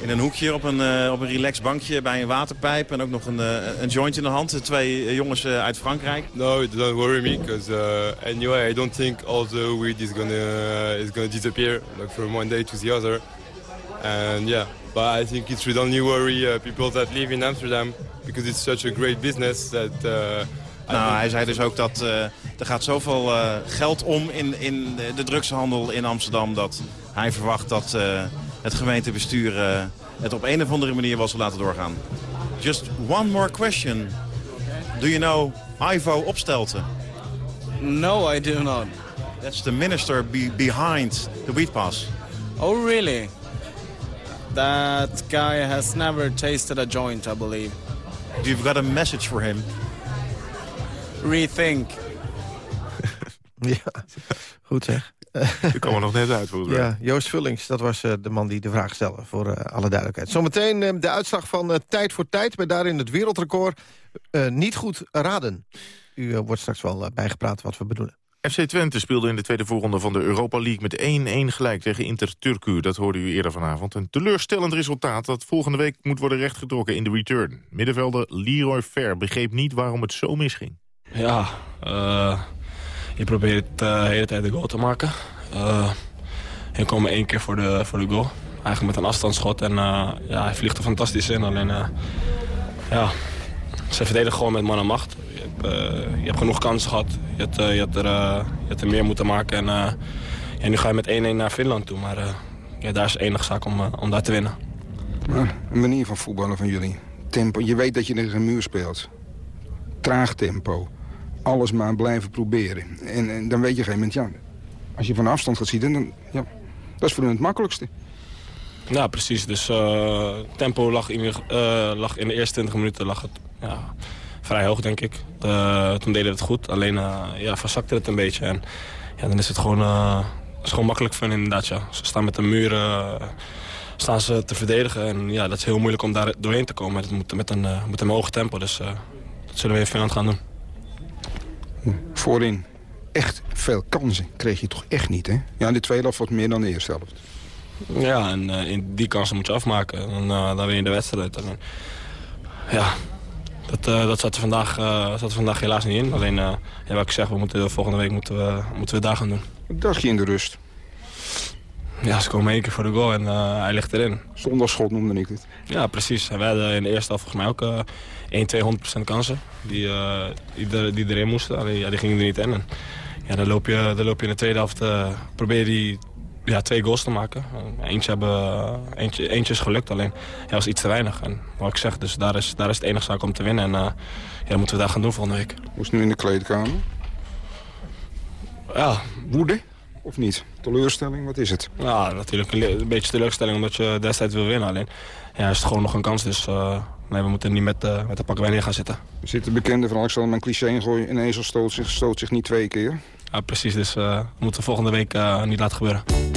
Speaker 26: In een hoekje op een, eh, op een relaxed bankje bij een waterpijp. En ook nog een, eh, een joint in de hand. Twee eh, jongens eh, uit Frankrijk.
Speaker 30: No, it doesn't worry me because uh, anyway, I don't think all the weed is gonna is gonna disappear like from one day to the other. And yeah, but I think it should only worry uh, people that live in Amsterdam because it's such a great business that.
Speaker 26: Nou, hij zei dus ook dat eh, er gaat zoveel eh, geld om in, in de drugshandel in Amsterdam... dat hij verwacht dat eh, het gemeentebestuur het op een of andere manier wel zal laten doorgaan. Just one more question. Do you know Ivo Opstelten?
Speaker 27: No, I do not.
Speaker 26: That's the minister be behind the wheat pass.
Speaker 27: Oh, really? That guy has never tasted a joint, I believe.
Speaker 26: You've got a message for him.
Speaker 27: Rethink.
Speaker 2: Ja, goed zeg.
Speaker 3: Ik kwam er nog net uit, volgens mij.
Speaker 2: Ja, Joost Vullings, dat was eh, de man die de vraag stelde, voor eh, alle duidelijkheid. Zometeen eh, de uitslag van eh, Tijd voor Tijd, met daarin het wereldrecord eh, niet goed raden. U wordt straks wel bijgepraat wat we bedoelen.
Speaker 3: FC Twente speelde in de tweede voorronde van de Europa League met 1-1 gelijk tegen Inter Turku. Dat hoorde u eerder vanavond. Een teleurstellend resultaat dat volgende week moet worden rechtgetrokken in de return. Middenvelder Leroy Fer begreep niet waarom het zo misging.
Speaker 31: Ja, eh, je probeert eh, de hele tijd de goal te maken. Eh je komt maar één keer voor de, voor de goal. Eigenlijk met een afstandsschot. En eh, ja, hij vliegt er fantastisch in. Alleen, eh, ja, ze verdedigen gewoon met man en macht. Je hebt, eh, je hebt genoeg kansen gehad. Je hebt, eh, je hebt, er, eh, je hebt er meer moeten maken. En eh, ja, nu ga je met 1-1 naar Finland toe. Maar eh, ja, daar is de enige zaak om, eh, om daar te winnen.
Speaker 17: Een manier van voetballen van jullie. Tempo. Je weet dat je tegen een muur speelt. Traag tempo. Alles maar blijven proberen. En, en dan weet je op een gegeven moment, ja... Als je van afstand gaat zitten, dan... Ja, dat is voor hun het makkelijkste.
Speaker 31: Ja, precies. Dus eh, tempo lag in, eh, lag in de eerste 20 minuten lag het ja, vrij hoog, denk ik. Toen deden het goed. Alleen eh, ja, verzakte het een beetje. En ja, dan is het gewoon, is gewoon makkelijk voor hen inderdaad. Ja. Ze staan met een muur eh, staan ze te verdedigen. En ja, dat is heel moeilijk om daar doorheen te komen. Dat moet met een, met een hoog tempo. Dus dat zullen we in Finland gaan doen.
Speaker 17: Voorin echt veel kansen kreeg je toch echt niet, hè? Ja, in de tweede helft wat meer dan de eerste helft.
Speaker 31: Ja, en eh, in die kansen moet je afmaken. En, eh, dan win je de wedstrijd. En, eh, ja, dat, eh, dat zat, er vandaag, eh, zat er vandaag helaas niet in. Alleen, eh, ja, wat ik zeg, we moeten, volgende week moeten we, moeten we daar gaan doen.
Speaker 17: Wat dacht je in de rust?
Speaker 31: Ja, ze komen één keer voor de goal en eh, hij ligt erin.
Speaker 17: Zondagschot noemde ik het.
Speaker 31: Ja, precies. En wij hadden in de eerste helft volgens mij ook eh 1, 200% kansen die, eh, die, die erin moesten. Alleen, ja, die gingen er niet in. En, ja, dan, loop je, dan loop je in de tweede helft, eh, probeer je die ja, twee goals te maken. Eentje, hebben, eentje, eentje is gelukt, alleen ja, was iets te weinig. En wat ik zeg, dus daar is, daar is het enige zaak om te winnen. En eh, ja, dat moeten we daar gaan doen volgende week.
Speaker 17: Hoe is het nu in de kleedkamer?
Speaker 31: Ja.
Speaker 17: Woede? Of niet? Teleurstelling, wat is het?
Speaker 32: Ja, natuurlijk een, een beetje teleurstelling omdat je destijds wil winnen. Alleen ja, is het gewoon nog een kans. Dus uh, nee, we moeten niet met, uh, met de pakken neer gaan zitten.
Speaker 17: Er zit de bekende van Alexander mijn cliché ingooien. Een ezel stoot zich, stoot zich niet twee keer.
Speaker 32: Ja, precies. Dus uh, we moeten volgende week niet laten gebeuren.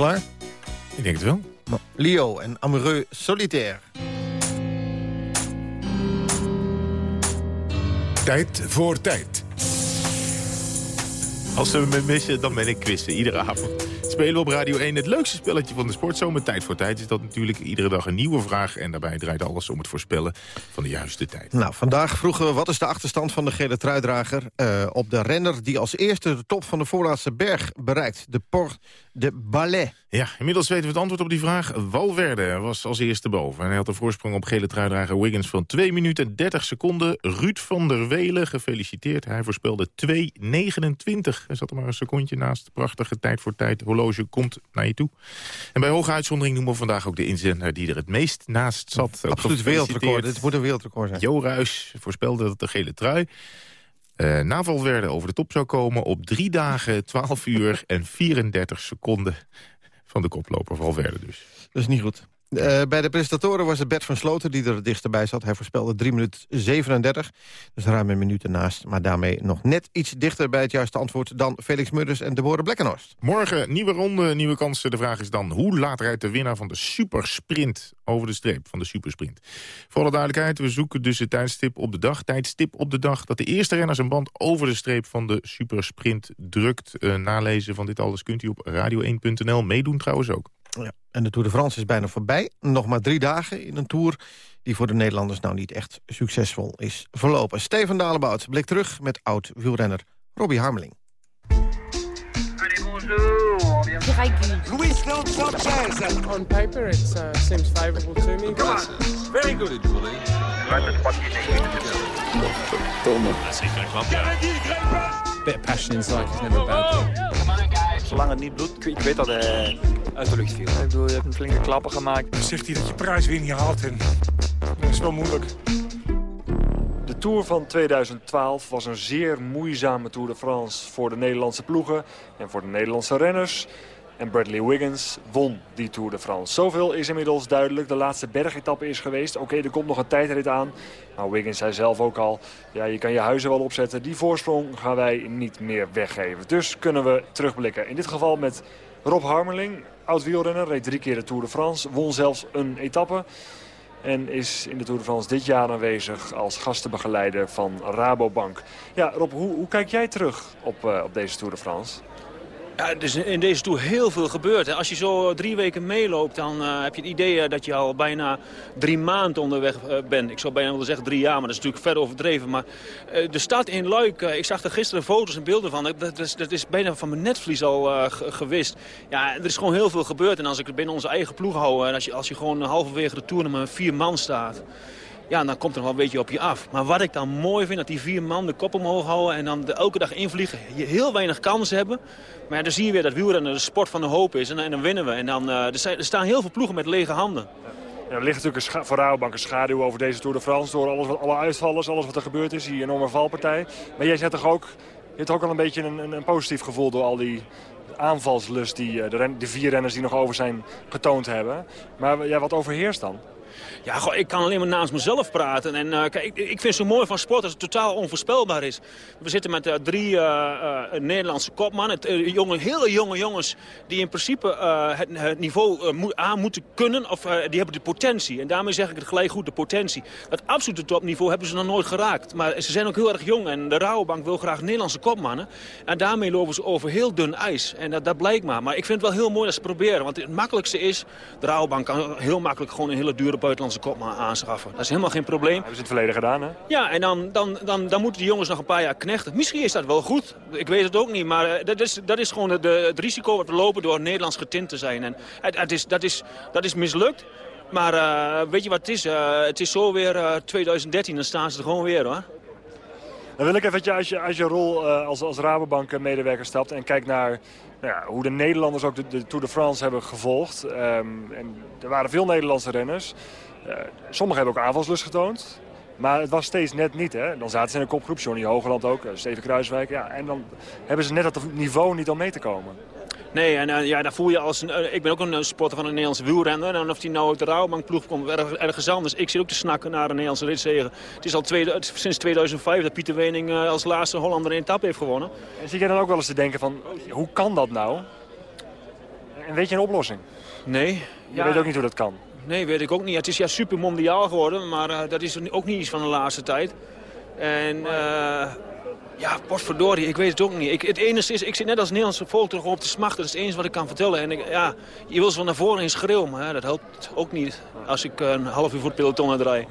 Speaker 2: Klaar?
Speaker 3: Ik denk het wel.
Speaker 2: Leo en Amoureux Solitaire.
Speaker 1: Tijd voor tijd.
Speaker 3: Als ze me missen, dan ben ik quizzen. Iedere avond spelen op Radio 1 het leukste spelletje van de sportzomer. Tijd voor tijd is dat natuurlijk iedere dag een nieuwe vraag. En daarbij draait alles om het voorspellen van de juiste tijd.
Speaker 2: Nou, vandaag vroegen we wat is de achterstand van de gele truidrager... Uh, op de renner die als eerste de top van de voorlaatste berg bereikt. De Port de Ballet.
Speaker 3: Ja, inmiddels weten we het antwoord op die vraag. Walwerde was als eerste boven. En hij had een voorsprong op gele truidrager Wiggins van 2 minuten en 30 seconden. Ruud van der Welen, gefeliciteerd. Hij voorspelde 2.29. Hij zat er maar een secondje naast. Prachtige tijd voor tijd. De komt naar je toe. En bij hoge uitzondering noemen we vandaag ook de inzender die er het meest naast zat.
Speaker 2: Absoluut wereldrecord. Dit moet een wereldrecord zijn.
Speaker 3: Jo Ruijs voorspelde dat de gele trui uh, navalwerde over de top zou komen op drie dagen, 12 uur en 34 seconden van de koploper Valverde dus.
Speaker 2: Dat is niet goed. Eh, bij de presentatoren was het Bert van Sloten die er het dichtst bij zat. Hij voorspelde 3 minuten 37, dus ruim een minuut ernaast. Maar daarmee nog net iets dichter bij het juiste antwoord... dan Felix Murders en Deborah Blekkenhorst.
Speaker 3: Morgen nieuwe ronde, nieuwe kansen. De vraag is dan, hoe laat rijdt de winnaar van de supersprint over de streep van de supersprint? Voor alle duidelijkheid, we zoeken dus het tijdstip op de dag. Tijdstip op de dag dat de eerste renner zijn band over de streep van de supersprint drukt. Uh, nalezen van dit alles kunt u op radio1.nl. Meedoen trouwens ook.
Speaker 2: Ja, en de Tour de France is bijna voorbij. Nog maar drie dagen in een Tour die voor de Nederlanders nou niet echt succesvol is verlopen. Steven Dalebout blikt terug met oud-wielrenner Robbie Harmeling.
Speaker 33: Luis Sanchez. On paper, it uh, seems favorable to me. Come on. Very good,
Speaker 34: een knap, ja.
Speaker 33: Bit of passion inside is never bad.
Speaker 35: Zolang het niet bloedt, ik weet dat hij uit de lucht viel. Ik bedoel, je hebt een flinke klappen gemaakt.
Speaker 36: Dan zegt hij dat je prijs weer niet haalt en dat is wel moeilijk.
Speaker 37: De Tour van 2012 was een zeer moeizame Tour de France voor de Nederlandse ploegen en voor de Nederlandse renners. En Bradley Wiggins won die Tour de France. Zoveel is inmiddels duidelijk. De laatste bergetappe is geweest. Oké, er komt nog een tijdrit aan. Maar Wiggins zei zelf ook al, ja, je kan je huizen wel opzetten. Die voorsprong gaan wij niet meer weggeven. Dus kunnen we terugblikken. In dit geval met Rob Harmeling, oud-wielrenner. Reed drie keer de Tour de France. Won zelfs een etappe. En is in de Tour de France dit jaar aanwezig als gastenbegeleider van Rabobank. Ja, Rob, hoe, hoe kijk jij terug op, uh, op deze Tour de France?
Speaker 34: Ja, er is in deze Tour heel veel gebeurd. Als je zo drie weken meeloopt, dan uh, heb je het idee dat je al bijna drie maanden onderweg uh, bent. Ik zou bijna willen zeggen drie jaar, maar dat is natuurlijk ver overdreven. Maar de stad in Luik, ik zag er gisteren foto's en beelden van. Dat, is, dat is bijna van mijn netvlies al gewist. Ja, er is gewoon heel veel gebeurd. En als ik het binnen onze eigen ploeg hou, als je, als je gewoon halverwege de Tour met vier man staat ja, dan komt er wel een beetje op je af. Maar wat ik dan mooi vind, dat die vier man de kop omhoog houden... en dan de, elke dag invliegen, heel weinig kansen hebben. Maar ja, dan zie je weer dat wielrennen de sport van de hoop is. En, en dan winnen we. En dan, uh, er, staan heel veel ploegen met lege handen.
Speaker 37: Ja, er ligt natuurlijk een voor een schaduw over deze Tour de France... door alles wat, alle uitvallers, alles wat er gebeurd is, die enorme valpartij. Maar jij zet toch ook, je hebt ook al een beetje een, een, positief gevoel... door al die aanvalslust die de, ren, de vier renners die nog over zijn getoond hebben. Maar ja, wat overheerst dan?
Speaker 34: Ja, ik kan alleen maar naast mezelf praten. En uh, kijk, ik, vind het zo mooi van sport dat het totaal onvoorspelbaar is. We zitten met uh, drie uh, Nederlandse kopmannen. jonge, hele jonge jongens die in principe het, het, niveau aan moeten kunnen. Of die hebben de potentie. En daarmee zeg ik het gelijk goed, de potentie. Het absolute topniveau hebben ze nog nooit geraakt. Maar ze zijn ook heel erg jong. En de Rabobank wil graag Nederlandse kopmannen. En daarmee lopen ze over heel dun ijs. En dat, blijkt maar. Maar ik vind het wel heel mooi dat ze proberen. Want het makkelijkste is, de Rabobank kan heel makkelijk gewoon een hele dure buitenlandse kopman aanschaffen. Dat is helemaal geen probleem. Hebben
Speaker 37: ze in het verleden gedaan, hè?
Speaker 34: Ja, en dan, dan, dan, dan moeten die jongens nog een paar jaar knechten. Misschien is dat wel goed. Ik weet het ook niet. Maar dat is, dat is gewoon de, het risico wat we lopen door Nederlands getint te zijn. En het, het is, dat, is, dat is mislukt. Maar uh, weet je wat het is? Uh, het is zo weer uh, 2013, dan staan ze er gewoon weer, hoor.
Speaker 37: Dan wil ik even dat je als je, je rol als, als Rabobank-medewerker stapt en kijkt naar nou ja, hoe de Nederlanders ook de, Tour de France hebben gevolgd. Um, en er waren veel Nederlandse renners. Uh, sommigen hebben ook aanvalslust getoond. Maar het was steeds net niet. Hè? Dan zaten ze in een kopgroep, Johnny Hogeland ook, Steven Kruiswijk. Ja, en dan hebben ze net dat niveau niet om mee te komen.
Speaker 34: Nee, en uh, ja, daar voel je als... Een, uh, ik ben ook een supporter van een Nederlandse wielrenner. En of die nou uit de Rouwbankploeg komt, erg, ergens anders. Ik zit ook te snakken naar een Nederlandse ritzegen. Het is al tweede, sinds 2005 dat Pieter Wening uh, als laatste Hollander een etappe heeft gewonnen.
Speaker 37: En zie jij dan ook wel eens te denken van, hoe kan dat nou? En weet je een oplossing?
Speaker 34: Nee.
Speaker 37: Je ja. weet ook niet hoe dat kan?
Speaker 34: Nee, weet ik ook niet. Het is ja super mondiaal geworden, maar dat is ook niet iets van de laatste tijd. En... Ja, potverdorie, ik weet het ook niet. Ik, het enige is, ik zit net als Nederlandse volk erop op te smachten. Dat is het enige wat ik kan vertellen. En ik, ja, je wil zo naar voren in schreeuwen, maar dat helpt ook niet als ik een half uur voor het peloton draai.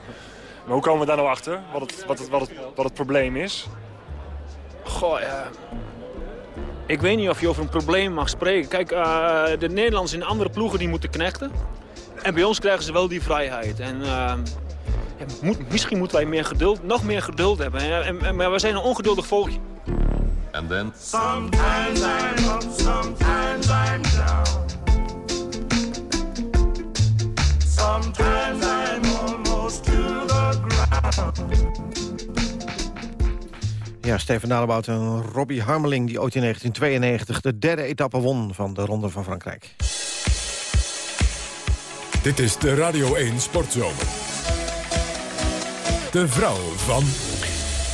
Speaker 37: Maar hoe komen we daar nou achter? Wat het, wat het, wat het, wat het probleem is?
Speaker 34: Goh, ja... Ik weet niet of je over een probleem mag spreken. Kijk, uh, de Nederlanders in andere ploegen die moeten knechten. En bij ons krijgen ze wel die vrijheid. En... Uh, ja, moet, misschien moeten wij meer geduld, nog meer geduld hebben. En, en, maar we zijn een ongeduldig volkje.
Speaker 38: En then...
Speaker 33: Sometimes I'm up, sometimes I'm down. Sometimes I'm almost to the ground.
Speaker 2: Ja, Steven Dalebout en Robbie Harmeling... die ooit in 1992 de derde etappe won van de Ronde van Frankrijk.
Speaker 1: Dit is de Radio 1 Sportzomer. De vrouw van...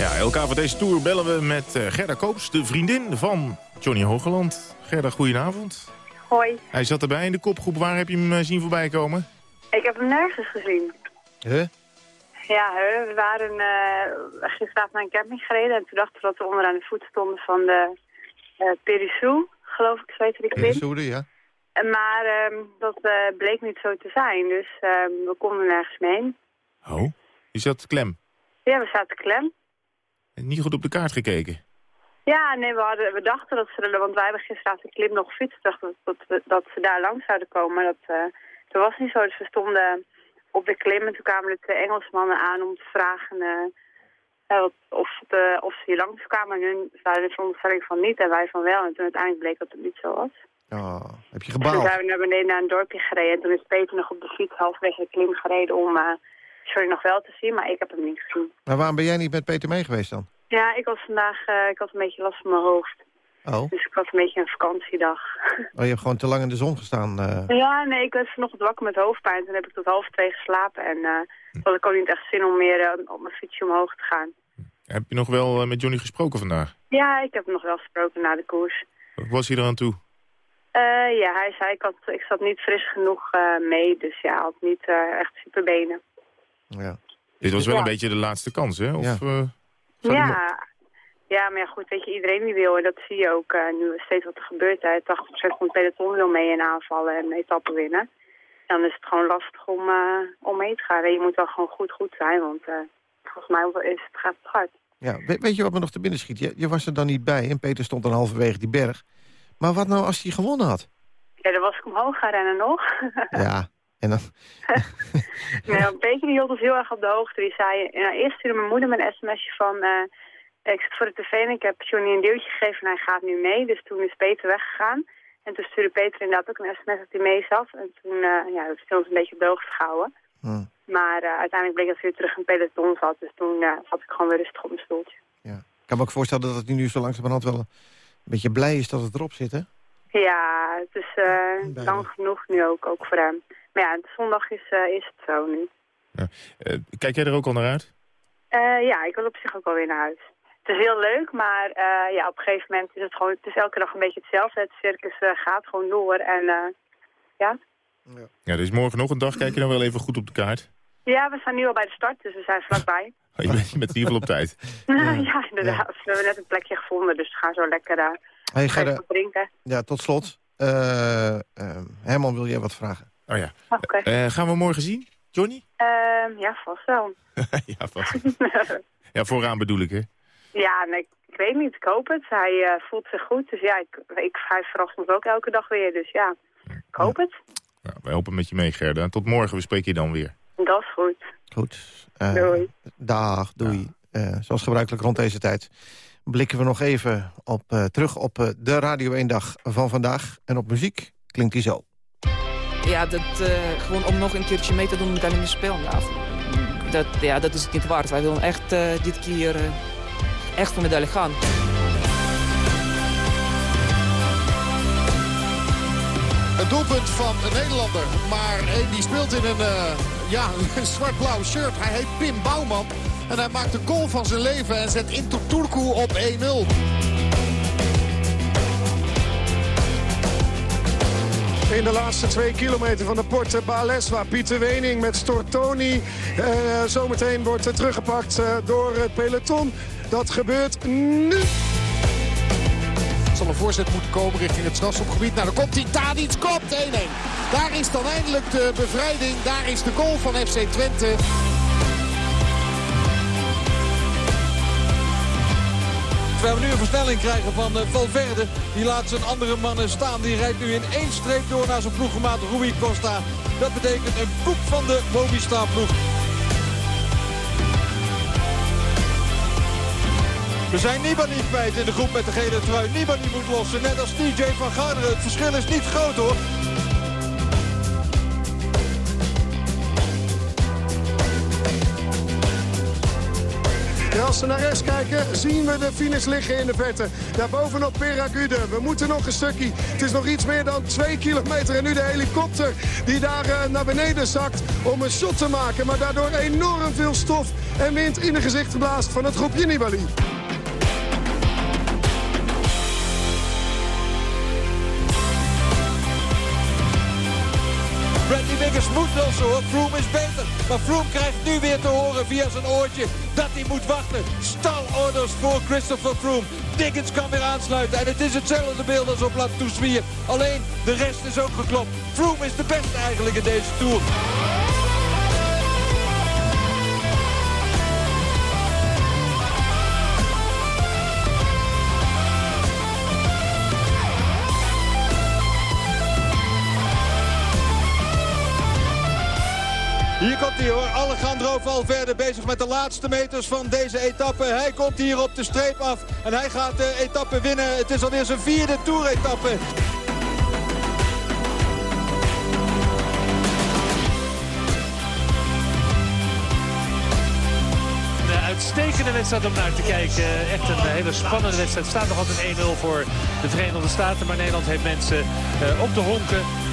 Speaker 3: Ja, elkaar voor deze tour bellen we met eh, Gerda Koops, de vriendin van Johnny Hogeland. Gerda, goedenavond.
Speaker 39: Hoi.
Speaker 3: Hij zat erbij in de kopgroep. Waar heb je hem eh, zien voorbij komen?
Speaker 39: Ik heb hem nergens gezien.
Speaker 3: Huh?
Speaker 39: Ja, hè, we waren uh, gisteravond naar een camping gereden en toen dachten we dat we onderaan de voet stonden van de uh, Perisou, geloof ik, zo die klim.
Speaker 2: Perisou, ja.
Speaker 39: Maar uh, dat uh, bleek niet zo te zijn, dus ehm, we konden nergens mee heen.
Speaker 3: Oh, je zat klem?
Speaker 39: Ja, we zaten klem.
Speaker 3: En niet goed op de kaart gekeken?
Speaker 39: Ja, nee, we, hadden, we dachten dat ze, want wij hebben gisteravond de klim nog fietsen, dachten dat, dat, dat ze daar langs zouden komen, maar dat, dat was niet zo. Dus we stonden op de klim en toen kwamen de twee Engelsmannen aan om te vragen uh, of, de, of ze hier langs kwamen. En hun zeiden de veronderstelling van niet en wij van wel. En toen uiteindelijk bleek dat het niet zo was.
Speaker 2: Oh, heb je
Speaker 39: Toen
Speaker 2: gebaald?
Speaker 39: zijn we naar beneden naar een dorpje gereden. En toen is Peter nog op de fiets halverwege de klim gereden om uh, Sorry nog wel te zien, maar ik heb hem niet gezien.
Speaker 2: Maar waarom ben jij niet met Peter mee geweest dan?
Speaker 39: Ja, ik was vandaag, uh, ik had een beetje last van mijn hoofd.
Speaker 2: Oh,
Speaker 39: Dus ik had een beetje een vakantiedag.
Speaker 2: oh je hebt gewoon te lang in de zon gestaan. eh.
Speaker 39: Ja, nee, ik was vanochtend wakker met hoofdpijn. Toen heb ik tot half twee geslapen. En uh, toen had ik ook niet echt zin om meer uh, op mijn fietsje omhoog te gaan.
Speaker 3: Heb je nog wel uh, met Johnny gesproken vandaag?
Speaker 39: Ja, ik heb hem nog wel gesproken na de koers.
Speaker 3: Hoe was hij er aan toe?
Speaker 39: Uh, ja, hij zei ik, had, ik zat niet fris genoeg uh, mee. Dus ja, had niet uh, echt super benen.
Speaker 2: Ja.
Speaker 3: Dit was wel
Speaker 39: Ja.
Speaker 3: een beetje de laatste kans, hè? Of,
Speaker 2: Ja.
Speaker 3: eh,
Speaker 39: Ja. ja, maar ja, goed, weet je, iedereen die wil. En dat zie je ook uh, nu steeds wat er gebeurt. Hè. 80% van het peloton wil mee in aanvallen en etappen winnen. Dan is het gewoon lastig om, uh, om mee te gaan. En je moet wel gewoon goed goed zijn, want uh, volgens mij is het, gaat het hard.
Speaker 2: Ja, weet, weet je wat me nog te binnen schiet? Je, je was er dan niet bij en Peter stond dan halverwege die berg. Maar wat nou als hij gewonnen had?
Speaker 39: Ja, dan was ik omhoog gaan rennen nog.
Speaker 2: Ja, en dan...
Speaker 39: nee, Peter die hield ons heel erg op de hoogte. Die zei, nou, eerst stuurde mijn moeder me een sms'je van... eh, ik zit voor de tv en ik heb Johnny een deeltje gegeven en hij gaat nu mee. Dus toen is Peter weggegaan. En toen stuurde Peter inderdaad ook een sms dat hij mee zat. En toen eh ja, we ons een beetje op de hoogte gehouden.
Speaker 2: Hm.
Speaker 39: Maar eh, uiteindelijk bleek dat hij weer terug in peloton zat. Dus toen eh, zat ik gewoon weer rustig op mijn stoeltje.
Speaker 2: Ik kan me ook voorstellen dat het nu zo langzamerhand wel een beetje blij is dat het erop zit, hè?
Speaker 39: Ja, het is eh, lang genoeg nu ook, ook voor hem. Maar ja, zondag is, eh, is het zo nu.
Speaker 3: Eh, kijk jij er ook al naar uit?
Speaker 39: Eh, ja, ik wil op zich ook wel weer naar huis. Het is heel leuk, maar eh, ja, op een gegeven moment is het gewoon... Het is elke dag een beetje hetzelfde. Het circus eh, gaat gewoon door en eh, ja.
Speaker 3: Ja, er is morgen nog een dag. Kijk je dan wel even goed op de kaart?
Speaker 39: Ja, we staan nu al bij de start, dus we zijn vlakbij.
Speaker 3: Oh, je bent je bent in ieder geval op tijd.
Speaker 39: ja, inderdaad. We hebben net een plekje gevonden, dus we gaan zo lekker uh,
Speaker 2: Hey,
Speaker 39: drinken.
Speaker 2: ja, tot slot. Herman, wil jij wat vragen?
Speaker 3: Oh ja.
Speaker 39: Oké.
Speaker 3: Eh, gaan we morgen zien, Johnny?
Speaker 39: Ehm, ja, vast wel.
Speaker 3: ja, vast. Ja, vooraan bedoel ik, hè?
Speaker 39: ja, nee, ik weet niet. Ik hoop het. Hij eh, voelt zich goed, dus ja, ik, ik, hij verrast ons ook elke dag weer. Dus ja, ik hoop het.
Speaker 3: Ja, wij helpen met je mee, Gerda. En tot morgen, we spreken je dan weer.
Speaker 39: Dat is goed.
Speaker 2: Goed. Eh,
Speaker 39: Doei.
Speaker 2: Dag, doei. Eh, zoals gebruikelijk rond deze tijd blikken we nog even op, eh, terug op eh, de Radio 1 dag van vandaag. En op muziek klinkt die zo.
Speaker 40: Ja, dat, eh, gewoon om nog een keertje mee te doen met Olympisch Spelen. Dat, ja, dat is het niet waard. Wij willen echt eh, dit keer eh, echt voor medaille gaan.
Speaker 41: Een doelpunt van een Nederlander. Maar die speelt in een, ja, een zwart-blauw shirt. Hij heet Pim Bouwman. En hij maakt de goal van zijn leven en zet Inter Turku op 1-0.
Speaker 42: In de laatste twee kilometer van de Porte Baleswa. Pieter Wening met Stortoni. Eh, zometeen wordt teruggepakt eh, door het peloton. Dat gebeurt nu.
Speaker 41: Zal een voorzet moeten komen richting het strafschopgebied. Nou, dan komt hij. Tadic komt 1-1. Daar is dan eindelijk de bevrijding. Daar is de goal van FC Twente.
Speaker 43: We nu een versnelling krijgen van eh, Valverde. Die laat zijn andere mannen staan. Die rijdt nu in één streep door naar zijn ploeggemaat Rui Costa. Dat betekent een koep van de Movistar ploeg. We zijn Nibali kwijt in de groep met de gele trui. Nibali moet lossen, net als TJ van Garderen. Het verschil is niet groot hoor.
Speaker 42: Als we naar rechts kijken, zien we de finish liggen in de verte. Daarbovenop Peragude. We moeten nog een stukje. Het is nog iets meer dan twee kilometer. En nu de helikopter die daar eh, naar beneden zakt om een shot te maken. Maar daardoor enorm veel stof en wind in de gezicht blaast van het groepje Nibali.
Speaker 43: Froome is beter. Maar Froome krijgt nu weer te horen via zijn oortje dat hij moet wachten. Stalorders voor Christopher Froome. Dickens kan weer aansluiten. En het is hetzelfde beeld als op La Toussuire. Alleen de rest is ook geklopt. Froome is de beste eigenlijk in deze Tour. Hier komt hij hoor, Alejandro Valverde bezig met de laatste meters van deze etappe. Hij komt hier op de streep af en hij gaat de etappe winnen. Het is alweer zijn vierde Tour-etappe.
Speaker 44: Een uitstekende wedstrijd om naar te kijken. Echt een hele spannende wedstrijd. Het staat nog altijd 1-0 voor de Verenigde Staten. Maar Nederland heeft mensen eh, op de honken.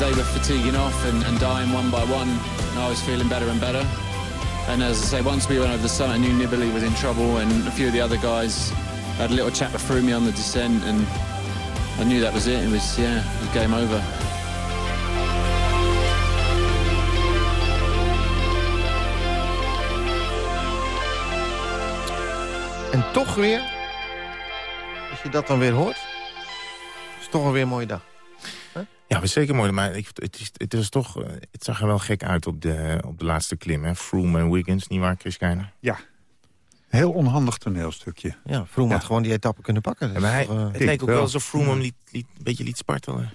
Speaker 45: As they were fatiguing off and, and dying one by one, and I was feeling better and better. And as I say, once we went over the summit, I knew Nibali was in trouble, and a few of the other guys had a little chat through me on the descent, and I knew that was it. It was yeah, it was game over.
Speaker 2: En toch weer, als je dat dan weer hoort, is toch alweer een mooie dag.
Speaker 3: Ja, was zeker mooi. Maar ik, het, is, het, is toch, eh, het zag er wel gek uit op de, op de laatste klim. Hè? Froome en Wiggins, niet waar, Chris Keijner?
Speaker 46: Ja. Heel onhandig toneelstukje.
Speaker 2: Ja, Froome had gewoon die etappe kunnen pakken.
Speaker 3: Maar hij,
Speaker 2: toch, uh,
Speaker 3: het leek ook wel alsof Froome hem liet, liet, een beetje liet spartelen.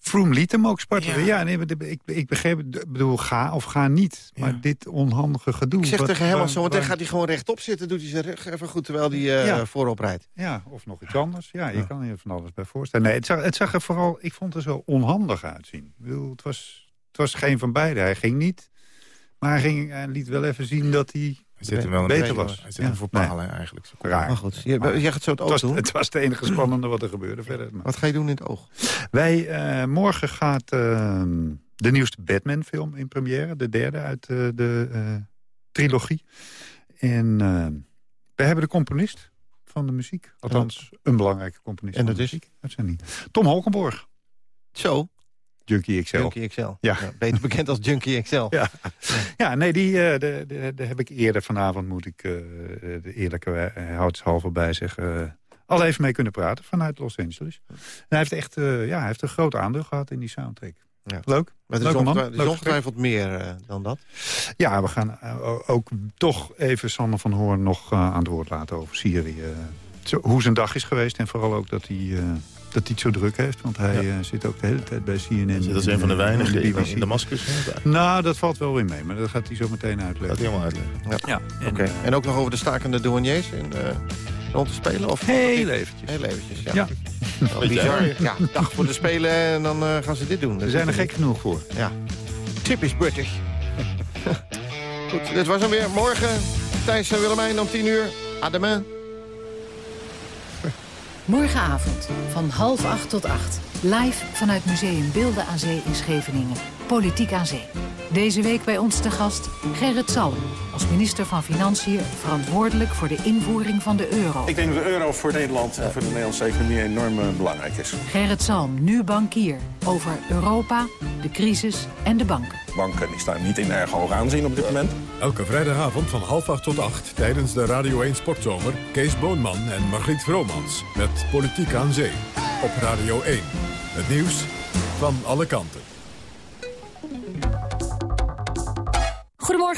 Speaker 46: Froome liet hem ook spartelen. Ja, nee, ik, ik begreep het. Ik bedoel, ga of ga niet. Maar ja. dit onhandige gedoe.
Speaker 2: Ik zeg tegen hem, zo meteen gaat hij gewoon rechtop zitten. Doet hij zijn even goed terwijl hij uh, ja. voorop rijdt.
Speaker 46: Ja, of nog iets anders. Ja, je kan je van alles bij voorstellen. Nee, het zag, het zag er vooral, ik vond het zo onhandig uitzien. Ik bedoel, het was, het was geen van beide. Hij ging niet. Maar hij, ging, hij liet wel even zien dat hij
Speaker 3: zit hem wel een
Speaker 46: beter
Speaker 3: beetje,
Speaker 46: was.
Speaker 3: Hij zit hem voor palen nee. eigenlijk.
Speaker 46: Raar.
Speaker 2: Maar goed, je, maar, je gaat zo het oog
Speaker 46: het was,
Speaker 2: doen.
Speaker 46: Het was het enige spannende wat er gebeurde verder. Maar.
Speaker 2: Wat ga je doen in het oog?
Speaker 46: Wij, uh, morgen gaat uh, de nieuwste Batman-film in première. De derde uit uh, de trilogie. En we hebben de componist van de muziek. Althans, een belangrijke componist
Speaker 2: en dat
Speaker 46: de muziek. Uitzending. Tom Holkenborg.
Speaker 2: Zo.
Speaker 46: Junkie XL.
Speaker 2: Junkie XL.
Speaker 46: Ja.
Speaker 2: ja. Beter bekend als Junkie XL.
Speaker 46: Ja, ja nee, die uh, de, de, de heb ik eerder vanavond, moet ik uh, de eerlijke uh, houdshalve bij zeggen... al even mee kunnen praten vanuit Los Angeles. En hij heeft echt ja, hij heeft een groot aandeel gehad in die soundtrack.
Speaker 2: Ja.
Speaker 46: Leuk.
Speaker 2: Maar er is, ongetwijfeld, er is ongetwijfeld meer dan dat.
Speaker 46: Ja, we gaan ook toch even Sander van Hoorn nog aan het woord laten over Syrië. Zo, hoe zijn dag is geweest en vooral ook dat hij dat hij het zo druk heeft. Want hij ja. uh, zit ook de hele tijd bij CNN.
Speaker 3: Dat is een van de weinigen in, in Damascus.
Speaker 46: Nou, dat valt wel weer mee. Maar dat gaat hij zo meteen uitleggen.
Speaker 3: Dat hij helemaal uitleggen.
Speaker 2: Ja. ja. En, okay. en ook nog over de stakende douaniers in, uh, rond te spelen? Of
Speaker 46: heel eventjes.
Speaker 2: Heel eventjes, ja.
Speaker 46: ja.
Speaker 2: Bizar. Ja, dag voor de Spelen en dan uh, gaan ze dit doen.
Speaker 46: Ze zijn er gek genoeg voor.
Speaker 2: Ja. Typisch British. Goed, dit was hem weer. Morgen Thijs en Willemijn om 10 uur. Ademain.
Speaker 47: Morgenavond van half acht tot acht. Live vanuit Museum Beelden aan Zee in Scheveningen. Politiek aan Zee. Deze week bij ons te gast Gerrit Salm. Als minister van Financiën verantwoordelijk voor de invoering van de euro.
Speaker 48: Ik denk dat de euro voor Nederland en voor de Nederlandse economie enorm uh, belangrijk is.
Speaker 47: Gerrit Salm, nu bankier. Over Europa, de crisis en de banken.
Speaker 48: Banken die staan niet in erg hoog aanzien op dit moment.
Speaker 1: Elke vrijdagavond van half acht tot acht tijdens de Radio 1 Sportzomer... Kees Boonman en Margriet Vromans met Politiek aan Zee. Op Radio 1. Het nieuws van alle kanten.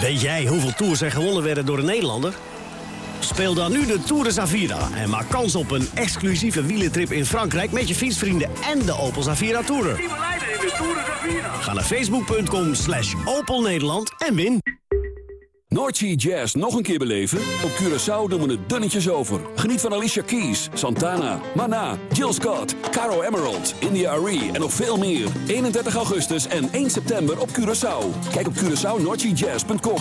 Speaker 8: Weet jij hoeveel tours er gewonnen werden door een Nederlander? Speel dan nu de Tour de Zavira en maak kans op een exclusieve wielentrip in Frankrijk... met je fietsvrienden en de Opel Zavira Tourer. Ga naar facebook.com slash Opel Nederland en win.
Speaker 1: Noordsea Jazz nog een keer beleven? Op Curaçao doen we het dunnetjes over. Geniet van Alicia Keys, Santana, Mana, Jill Scott, Caro Emerald, India Arie en nog veel meer. 31 augustus en 1 september op Curaçao. Kijk op CuraçaoNoordseaJazz.com.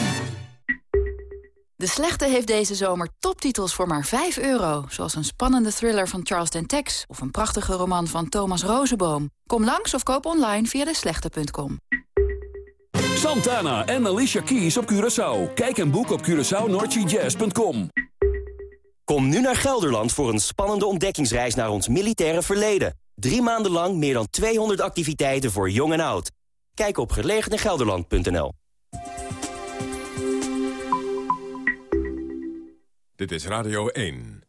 Speaker 38: De Slechte heeft deze zomer toptitels voor maar 5 euro. Zoals een spannende thriller van Charles Dentex... of een prachtige roman van Thomas Rozenboom. Kom langs of koop online via deslechte.com.
Speaker 1: Santana en Alicia Keys op Curaçao. Kijk en boek op CuraçaoNoordseaJazz.com.
Speaker 49: Kom nu naar Gelderland voor een spannende ontdekkingsreis naar ons militaire verleden. Drie maanden lang meer dan 200 activiteiten voor jong en oud. Kijk op gelegenegelderland.nl.
Speaker 50: Dit is Radio 1.